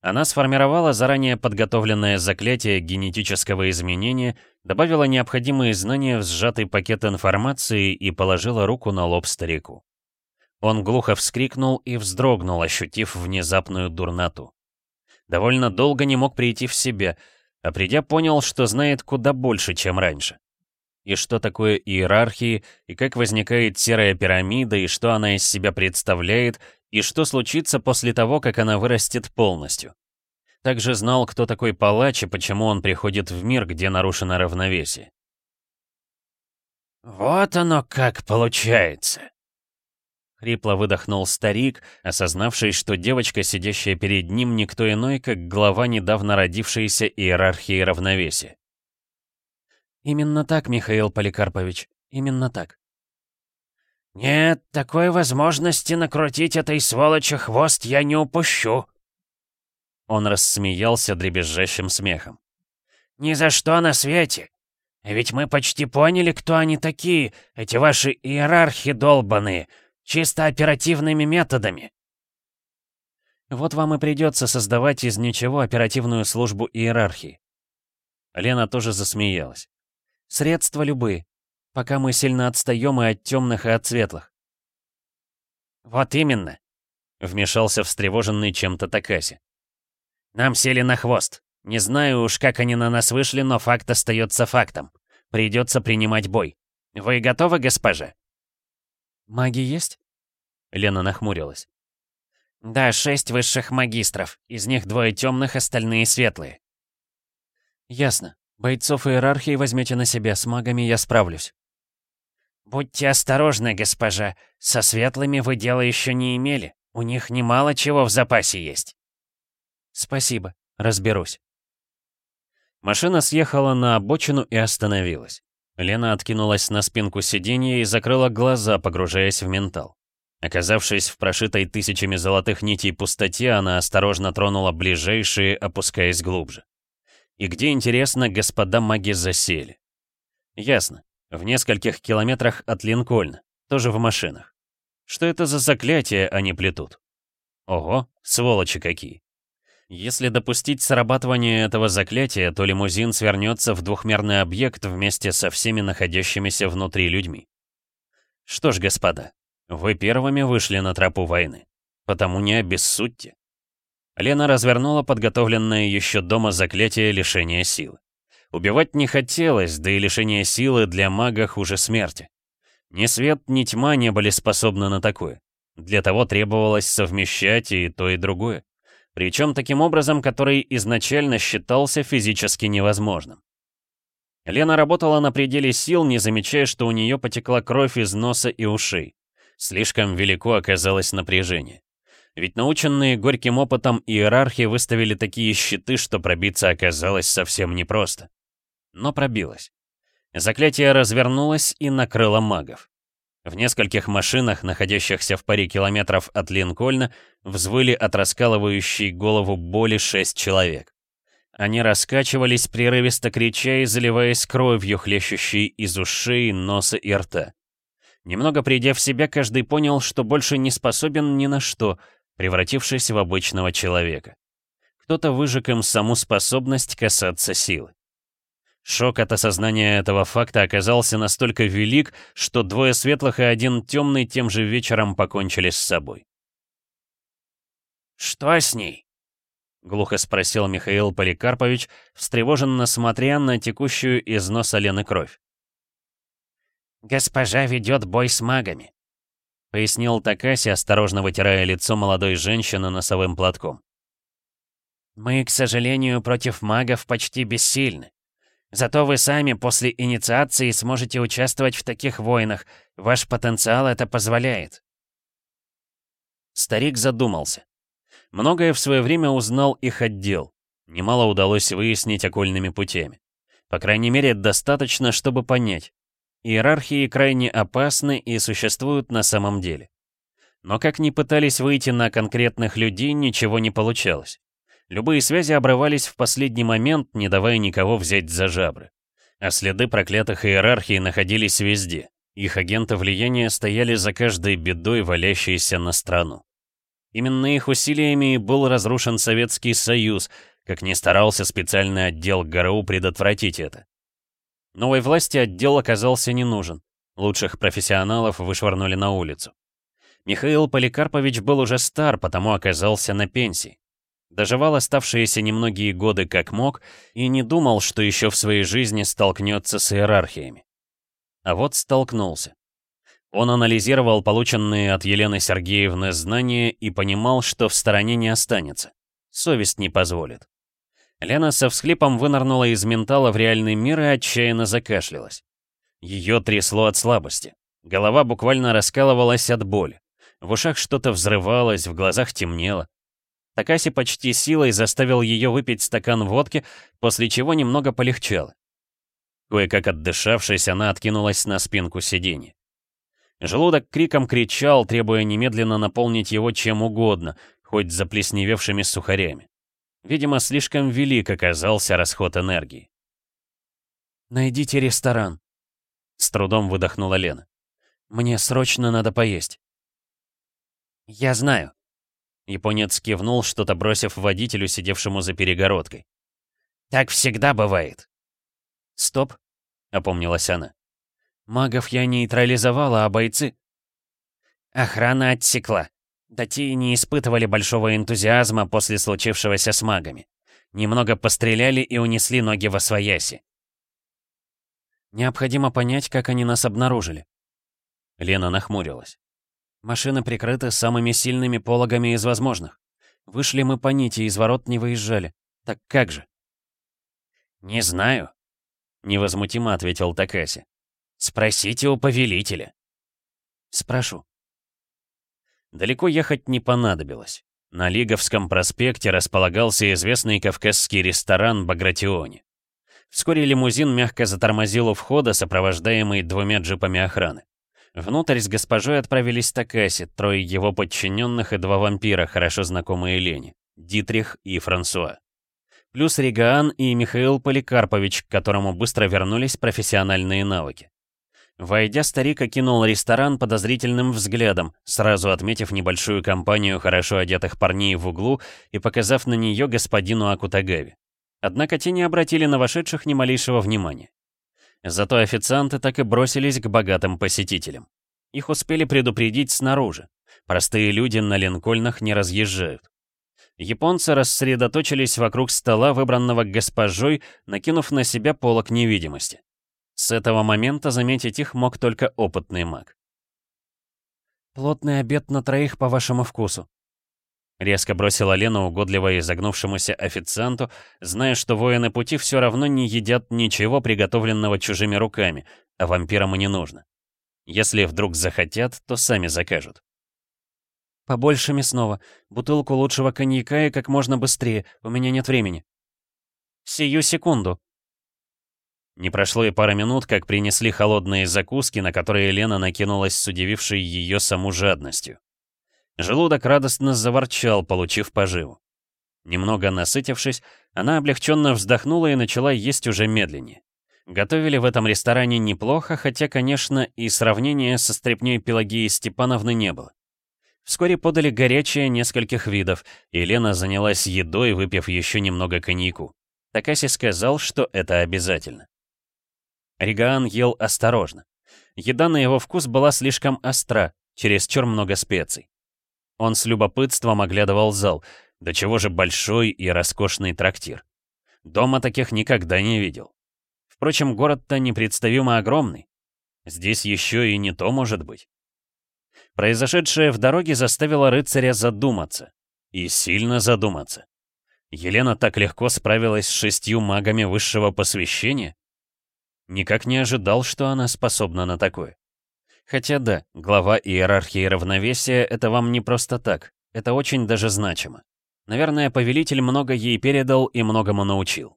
[SPEAKER 1] Она сформировала заранее подготовленное заклятие генетического изменения, добавила необходимые знания в сжатый пакет информации и положила руку на лоб старику. Он глухо вскрикнул и вздрогнул, ощутив внезапную дурноту. Довольно долго не мог прийти в себя, а придя понял, что знает куда больше, чем раньше. И что такое иерархии, и как возникает серая пирамида, и что она из себя представляет, и что случится после того, как она вырастет полностью. Также знал, кто такой палач и почему он приходит в мир, где нарушено равновесие.
[SPEAKER 4] «Вот оно как получается!»
[SPEAKER 1] Хрипло выдохнул старик, осознавший, что девочка, сидящая перед ним, никто иной, как глава недавно родившейся иерархии равновесия. «Именно так, Михаил Поликарпович, именно так».
[SPEAKER 4] «Нет, такой возможности накрутить этой сволочи хвост я не упущу!»
[SPEAKER 1] Он рассмеялся дребезжащим смехом.
[SPEAKER 4] «Ни за что на свете! Ведь мы почти поняли, кто они такие, эти ваши иерархи долбаные!» Чисто оперативными методами.
[SPEAKER 1] Вот вам и придется создавать из ничего оперативную службу иерархии. Лена тоже засмеялась. Средства любые, пока мы сильно отстаем и от темных, и от светлых.
[SPEAKER 4] Вот именно, вмешался встревоженный чем-то Такаси. Нам сели на хвост. Не знаю уж, как они на нас вышли, но факт остается фактом. Придется принимать бой. Вы готовы, госпожа?
[SPEAKER 1] «Маги есть?» Лена нахмурилась.
[SPEAKER 4] «Да, шесть высших магистров. Из них двое темных, остальные светлые».
[SPEAKER 1] «Ясно. Бойцов иерархии возьмете на себя, с магами я справлюсь».
[SPEAKER 4] «Будьте осторожны, госпожа. Со светлыми вы дела еще не имели. У них немало чего в запасе есть».
[SPEAKER 1] «Спасибо. Разберусь». Машина съехала на обочину и остановилась. Лена откинулась на спинку сиденья и закрыла глаза, погружаясь в ментал. Оказавшись в прошитой тысячами золотых нитей пустоте, она осторожно тронула ближайшие, опускаясь глубже. И где, интересно, господа маги засели? Ясно. В нескольких километрах от Линкольна. Тоже в машинах. Что это за заклятие они плетут? Ого, сволочи какие. Если допустить срабатывание этого заклятия, то лимузин свернется в двухмерный объект вместе со всеми находящимися внутри людьми. Что ж, господа, вы первыми вышли на тропу войны, потому не обессудьте. Лена развернула подготовленное еще дома заклятие лишения силы. Убивать не хотелось, да и лишение силы для мага хуже смерти. Ни свет, ни тьма не были способны на такое. Для того требовалось совмещать и то, и другое. Причем таким образом, который изначально считался физически невозможным. Лена работала на пределе сил, не замечая, что у нее потекла кровь из носа и ушей. Слишком велико оказалось напряжение. Ведь наученные горьким опытом иерархи выставили такие щиты, что пробиться оказалось совсем непросто. Но пробилось. Заклятие развернулось и накрыло магов. В нескольких машинах, находящихся в паре километров от Линкольна, взвыли от раскалывающей голову боли шесть человек. Они раскачивались, прерывисто крича и заливаясь кровью, хлещущей из ушей, носа и рта. Немного придя в себя, каждый понял, что больше не способен ни на что, превратившись в обычного человека. Кто-то выжег им саму способность касаться силы. Шок от осознания этого факта оказался настолько велик, что двое светлых и один темный тем же вечером покончили с собой.
[SPEAKER 4] «Что с ней?» — глухо спросил Михаил Поликарпович, встревоженно смотря на текущую из носа Лены кровь. «Госпожа ведет бой с магами», — пояснил Такаси, осторожно вытирая лицо молодой женщины носовым платком. «Мы, к сожалению, против магов почти бессильны. Зато вы сами после инициации сможете участвовать в таких войнах. Ваш потенциал это позволяет.
[SPEAKER 1] Старик задумался. Многое в свое время узнал их отдел. Немало удалось выяснить окольными путями. По крайней мере, достаточно, чтобы понять. Иерархии крайне опасны и существуют на самом деле. Но как ни пытались выйти на конкретных людей, ничего не получалось. Любые связи обрывались в последний момент, не давая никого взять за жабры. А следы проклятых иерархий находились везде. Их агенты влияния стояли за каждой бедой, валящейся на страну. Именно их усилиями был разрушен Советский Союз, как ни старался специальный отдел ГРУ предотвратить это. Новой власти отдел оказался не нужен. Лучших профессионалов вышвырнули на улицу. Михаил Поликарпович был уже стар, потому оказался на пенсии. Доживал оставшиеся немногие годы как мог и не думал, что еще в своей жизни столкнется с иерархиями. А вот столкнулся. Он анализировал полученные от Елены Сергеевны знания и понимал, что в стороне не останется. Совесть не позволит. Лена со всхлипом вынырнула из ментала в реальный мир и отчаянно закашлялась. Ее трясло от слабости. Голова буквально раскалывалась от боли. В ушах что-то взрывалось, в глазах темнело. Такаси почти силой заставил ее выпить стакан водки, после чего немного полегчало. Кое-как отдышавшись, она откинулась на спинку сиденья. Желудок криком кричал, требуя немедленно наполнить его чем угодно, хоть заплесневевшими сухарями. Видимо, слишком велик оказался расход энергии.
[SPEAKER 3] «Найдите ресторан», — с трудом выдохнула Лена. «Мне срочно надо поесть».
[SPEAKER 1] «Я знаю». Японец кивнул, что-то бросив водителю, сидевшему за перегородкой. «Так всегда бывает».
[SPEAKER 3] «Стоп», — опомнилась она. «Магов я нейтрализовала, а бойцы...»
[SPEAKER 1] «Охрана отсекла», да те и не испытывали большого энтузиазма после случившегося с магами. Немного постреляли и унесли ноги во свояси.
[SPEAKER 3] Необходимо понять, как они нас обнаружили.
[SPEAKER 1] Лена нахмурилась.
[SPEAKER 3] Машины прикрыты самыми сильными пологами из возможных. Вышли мы по нити, из ворот не выезжали. Так как же?
[SPEAKER 1] «Не знаю», — невозмутимо ответил Такаси. «Спросите у повелителя».
[SPEAKER 3] «Спрошу».
[SPEAKER 1] Далеко ехать не понадобилось. На Лиговском проспекте располагался известный кавказский ресторан «Багратиони». Вскоре лимузин мягко затормозил у входа, сопровождаемый двумя джипами охраны. Внутрь с госпожой отправились Такаси, трое его подчиненных и два вампира, хорошо знакомые Лене, Дитрих и Франсуа. Плюс Ригаан и Михаил Поликарпович, к которому быстро вернулись профессиональные навыки. Войдя, старик окинул ресторан подозрительным взглядом, сразу отметив небольшую компанию хорошо одетых парней в углу и показав на нее господину Акутагаве. Однако те не обратили на вошедших ни малейшего внимания. Зато официанты так и бросились к богатым посетителям. Их успели предупредить снаружи. Простые люди на линкольнах не разъезжают. Японцы рассредоточились вокруг стола, выбранного госпожой, накинув на себя полок невидимости. С этого момента заметить их мог только опытный маг.
[SPEAKER 3] «Плотный обед на троих по вашему вкусу», — резко бросила Лена угодливо изогнувшемуся официанту, зная, что воины пути все равно не едят ничего, приготовленного чужими руками, а вампирам и не нужно. Если вдруг захотят, то сами закажут.
[SPEAKER 2] «Побольше мясного, бутылку лучшего коньяка и как можно быстрее, у меня нет времени».
[SPEAKER 1] «Сию секунду», не прошло и пара минут, как принесли холодные закуски, на которые Лена накинулась с удивившей ее саму жадностью. Желудок радостно заворчал, получив поживу. Немного насытившись, она облегченно вздохнула и начала есть уже медленнее. Готовили в этом ресторане неплохо, хотя, конечно, и сравнения со стряпней Пелагии Степановны не было. Вскоре подали горячее нескольких видов, и Лена занялась едой, выпив еще немного коньяку. Такаси сказал, что это обязательно. Ригаан ел осторожно. Еда на его вкус была слишком остра, чересчур много специй. Он с любопытством оглядывал зал, до чего же большой и роскошный трактир. Дома таких никогда не видел. Впрочем, город-то непредставимо огромный. Здесь еще и не то может быть. Произошедшее в дороге заставило рыцаря задуматься. И сильно задуматься. Елена так легко справилась с шестью магами высшего посвящения? Никак не ожидал, что она способна на такое. Хотя да, глава иерархии равновесия — это вам не просто так, это очень даже значимо. Наверное, повелитель много ей передал и многому научил.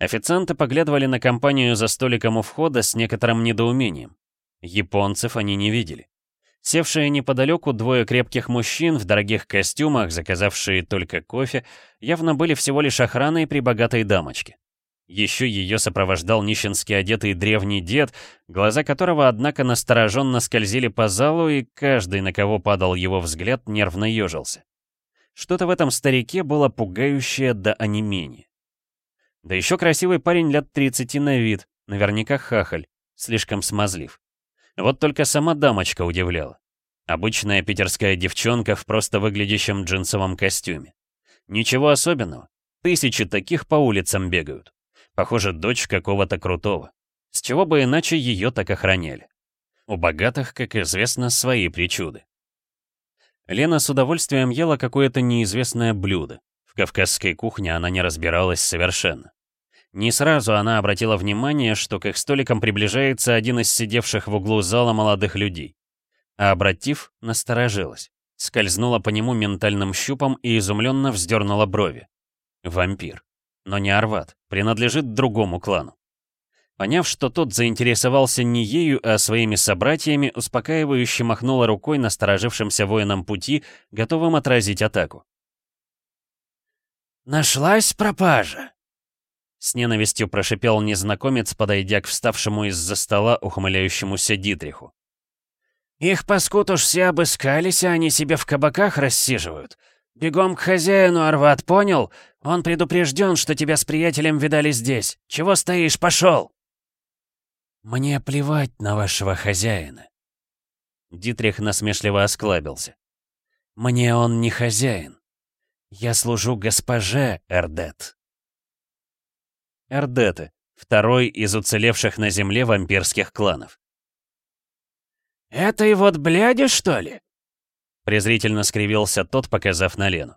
[SPEAKER 3] Официанты поглядывали на компанию за столиком у входа с некоторым недоумением. Японцев они не видели. Севшие неподалеку двое крепких мужчин в дорогих костюмах, заказавшие только кофе, явно были всего лишь охраной при богатой дамочке. Еще ее сопровождал нищенски одетый древний дед, глаза которого, однако, настороженно скользили по залу, и каждый, на кого падал его взгляд, нервно ежился. Что-то в этом старике было пугающее до онемения. Да еще красивый парень лет 30 на вид, наверняка хахаль, слишком смазлив. Вот только сама дамочка удивляла. Обычная питерская девчонка в просто выглядящем джинсовом костюме. Ничего особенного. Тысячи таких по улицам бегают. Похоже, дочь какого-то крутого. С чего бы иначе ее так охраняли. У богатых, как известно, свои причуды. Лена с удовольствием ела какое-то неизвестное блюдо. В кавказской кухне она не разбиралась совершенно. Не сразу она обратила внимание, что к их столикам приближается один из сидевших в углу зала молодых людей. А обратив, насторожилась. Скользнула по нему ментальным щупом и изумленно вздернула брови. Вампир. Но не Арват, принадлежит другому клану. Поняв, что тот заинтересовался не ею, а своими собратьями, успокаивающе махнула рукой насторожившимся воинам пути, готовым отразить атаку.
[SPEAKER 4] «Нашлась пропажа!»
[SPEAKER 3] С ненавистью прошипел незнакомец, подойдя к вставшему из-за стола ухмыляющемуся Дитриху.
[SPEAKER 4] «Их паскуд уж все обыскались, а они себе в кабаках рассиживают. Бегом к хозяину, Арват, понял? Он предупрежден, что тебя с приятелем видали здесь. Чего стоишь, пошел!» «Мне плевать на вашего хозяина».
[SPEAKER 3] Дитрих насмешливо осклабился.
[SPEAKER 4] «Мне он не хозяин. Я служу госпоже Эрдет».
[SPEAKER 3] Эрдеты, второй из уцелевших на земле вампирских кланов.
[SPEAKER 4] «Это и вот бляди, что ли?»
[SPEAKER 3] Презрительно скривился тот, показав на Лену.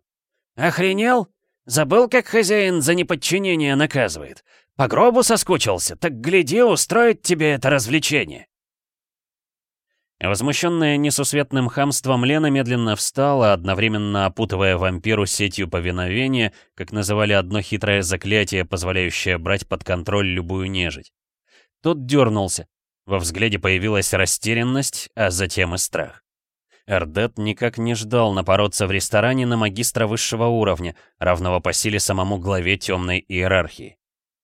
[SPEAKER 4] «Охренел? Забыл, как хозяин за неподчинение наказывает? По гробу соскучился? Так гляди, устроит тебе это развлечение!»
[SPEAKER 3] Возмущенная несусветным хамством, Лена медленно встала, одновременно опутывая вампиру сетью повиновения, как называли одно хитрое заклятие, позволяющее брать под контроль любую нежить. Тот дернулся. Во взгляде появилась растерянность, а затем и страх. Эрдет никак не ждал напороться в ресторане на магистра высшего уровня, равного по силе самому главе темной иерархии.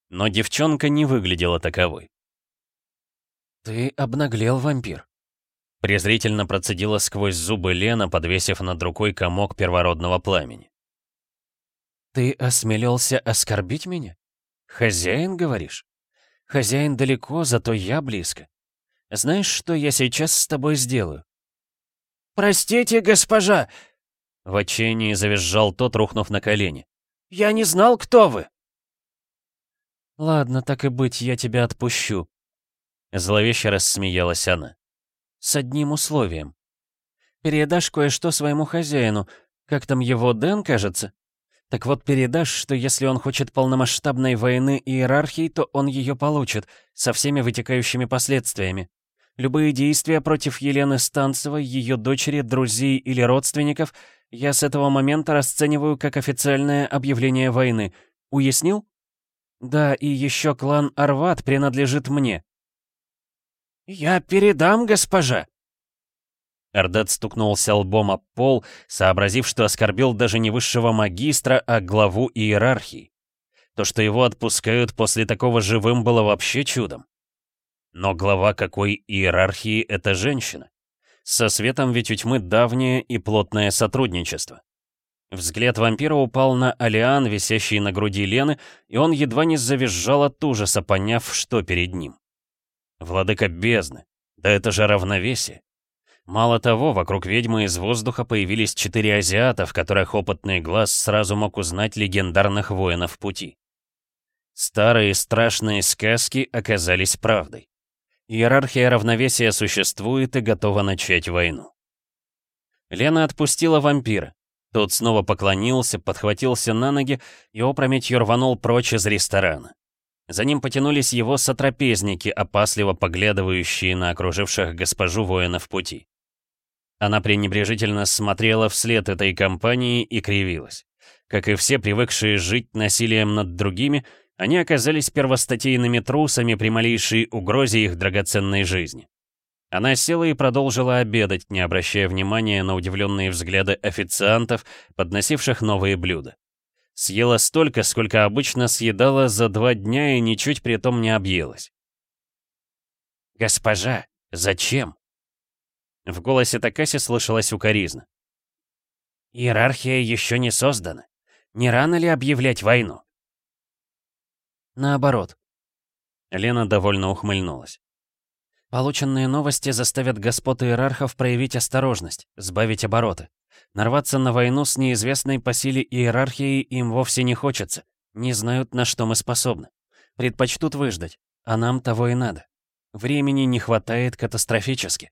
[SPEAKER 3] Но девчонка не выглядела таковой.
[SPEAKER 4] «Ты обнаглел, вампир»,
[SPEAKER 3] Презрительно процедила сквозь зубы Лена, подвесив над рукой комок первородного пламени.
[SPEAKER 4] «Ты осмелился оскорбить меня? Хозяин, говоришь? Хозяин далеко, зато я близко. Знаешь, что я сейчас с тобой сделаю?» «Простите, госпожа!»
[SPEAKER 3] В отчаянии завизжал тот, рухнув на колени.
[SPEAKER 4] «Я не знал, кто вы!»
[SPEAKER 3] «Ладно, так и быть, я тебя отпущу», — зловеще рассмеялась она. С одним условием. Передашь кое-что своему хозяину. Как там его, Дэн, кажется? Так вот, передашь, что если он хочет полномасштабной войны и иерархии, то он ее получит, со всеми вытекающими последствиями. Любые действия против Елены Станцевой, ее дочери, друзей или родственников я с этого момента расцениваю как официальное объявление войны. Уяснил? Да, и еще клан Арват принадлежит мне.
[SPEAKER 4] «Я передам, госпожа!»
[SPEAKER 3] Эрдет стукнулся лбом об пол, сообразив, что оскорбил даже не высшего магистра, а главу иерархии. То, что его отпускают после такого живым, было вообще чудом. Но глава какой иерархии — это женщина. Со светом ведь у тьмы давнее и плотное сотрудничество. Взгляд вампира упал на Алиан, висящий на груди Лены, и он едва не завизжал от ужаса, поняв, что перед ним. Владыка бездны. Да это же равновесие. Мало того, вокруг ведьмы из воздуха появились четыре азиата, в которых опытный глаз сразу мог узнать легендарных воинов пути. Старые страшные сказки оказались правдой. Иерархия равновесия существует и готова начать войну. Лена отпустила вампира. Тот снова поклонился, подхватился на ноги и опрометью рванул прочь из ресторана. За ним потянулись его сотрапезники, опасливо поглядывающие на окруживших госпожу воинов пути. Она пренебрежительно смотрела вслед этой компании и кривилась. Как и все привыкшие жить насилием над другими, Они оказались первостатейными трусами при малейшей угрозе их драгоценной жизни. Она села и продолжила обедать, не обращая внимания на удивленные взгляды официантов, подносивших новые блюда. Съела столько, сколько обычно съедала за два дня и ничуть при этом не объелась. «Госпожа, зачем?» В голосе Такаси слышалась укоризна. «Иерархия еще не создана. Не рано ли объявлять войну?»
[SPEAKER 2] «Наоборот».
[SPEAKER 3] Лена довольно ухмыльнулась.
[SPEAKER 2] Полученные новости заставят господ иерархов проявить осторожность, сбавить обороты. Нарваться на войну с неизвестной по силе иерархией им вовсе не хочется. Не знают, на что мы способны. Предпочтут выждать, а нам того и надо. Времени не хватает катастрофически.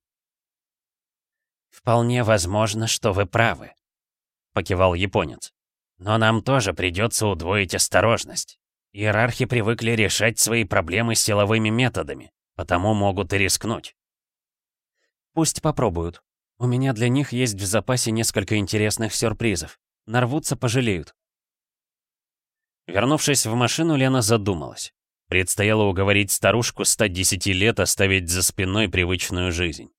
[SPEAKER 3] «Вполне возможно, что вы правы», — покивал японец. «Но нам тоже придется удвоить осторожность. Иерархи привыкли решать свои проблемы силовыми методами. Потому могут и рискнуть.
[SPEAKER 2] Пусть попробуют. У меня для них есть в запасе несколько интересных сюрпризов. Нарвутся, пожалеют.
[SPEAKER 3] Вернувшись в машину, Лена задумалась. Предстояло уговорить старушку 110 лет оставить за спиной привычную жизнь.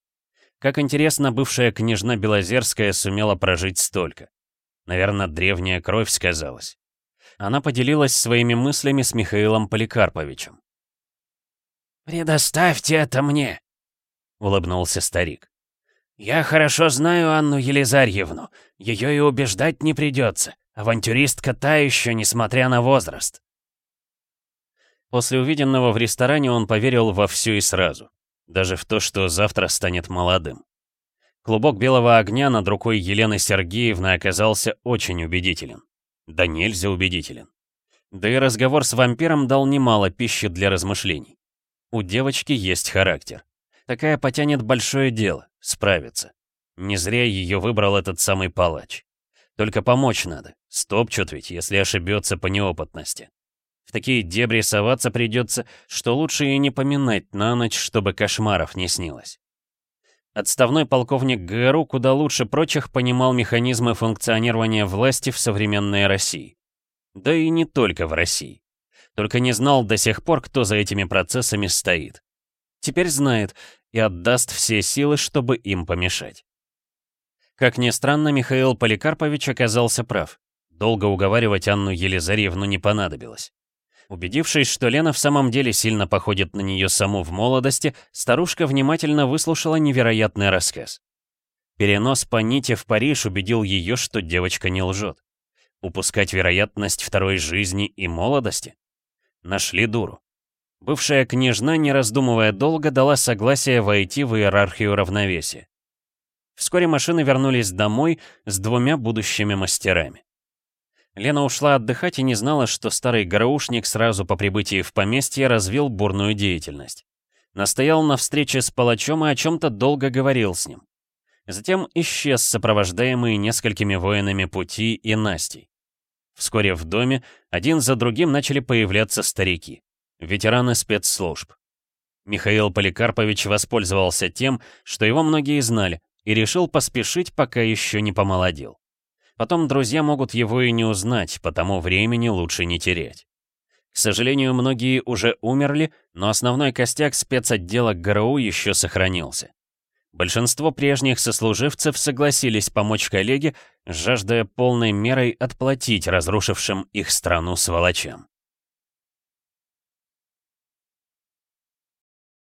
[SPEAKER 3] Как интересно, бывшая княжна Белозерская сумела прожить столько. Наверное, древняя кровь сказалась. Она поделилась своими мыслями с Михаилом Поликарповичем.
[SPEAKER 4] «Предоставьте это мне!» — улыбнулся старик. «Я хорошо знаю Анну Елизарьевну. Ее и убеждать не придется. Авантюристка та еще, несмотря на возраст».
[SPEAKER 3] После увиденного в ресторане он поверил во все и сразу. Даже в то, что завтра станет молодым. Клубок белого огня над рукой Елены Сергеевны оказался очень убедителен. Да нельзя убедителен. Да и разговор с вампиром дал немало пищи для размышлений. У девочки есть характер. Такая потянет большое дело, справится. Не зря ее выбрал этот самый палач. Только помочь надо. Стопчут ведь, если ошибется по неопытности. В такие дебри соваться придется, что лучше и не поминать на ночь, чтобы кошмаров не снилось. Отставной полковник ГРУ куда лучше прочих понимал механизмы функционирования власти в современной России. Да и не только в России. Только не знал до сих пор, кто за этими процессами стоит. Теперь знает и отдаст все силы, чтобы им помешать. Как ни странно, Михаил Поликарпович оказался прав. Долго уговаривать Анну Елизарьевну не понадобилось. Убедившись, что Лена в самом деле сильно походит на нее саму в молодости, старушка внимательно выслушала невероятный рассказ. Перенос по нити в Париж убедил ее, что девочка не лжет. Упускать вероятность второй жизни и молодости? Нашли дуру. Бывшая княжна, не раздумывая долго, дала согласие войти в иерархию равновесия. Вскоре машины вернулись домой с двумя будущими мастерами. Лена ушла отдыхать и не знала, что старый гороушник сразу по прибытии в поместье развил бурную деятельность. Настоял на встрече с палачом и о чем-то долго говорил с ним. Затем исчез, сопровождаемый несколькими воинами пути и Настей. Вскоре в доме один за другим начали появляться старики, ветераны спецслужб. Михаил Поликарпович воспользовался тем, что его многие знали, и решил поспешить, пока еще не помолодел. Потом друзья могут его и не узнать, потому времени лучше не терять. К сожалению, многие уже умерли, но основной костяк спецотдела ГРУ еще сохранился. Большинство прежних сослуживцев согласились помочь коллеге, жаждая полной мерой отплатить разрушившим их страну сволочам.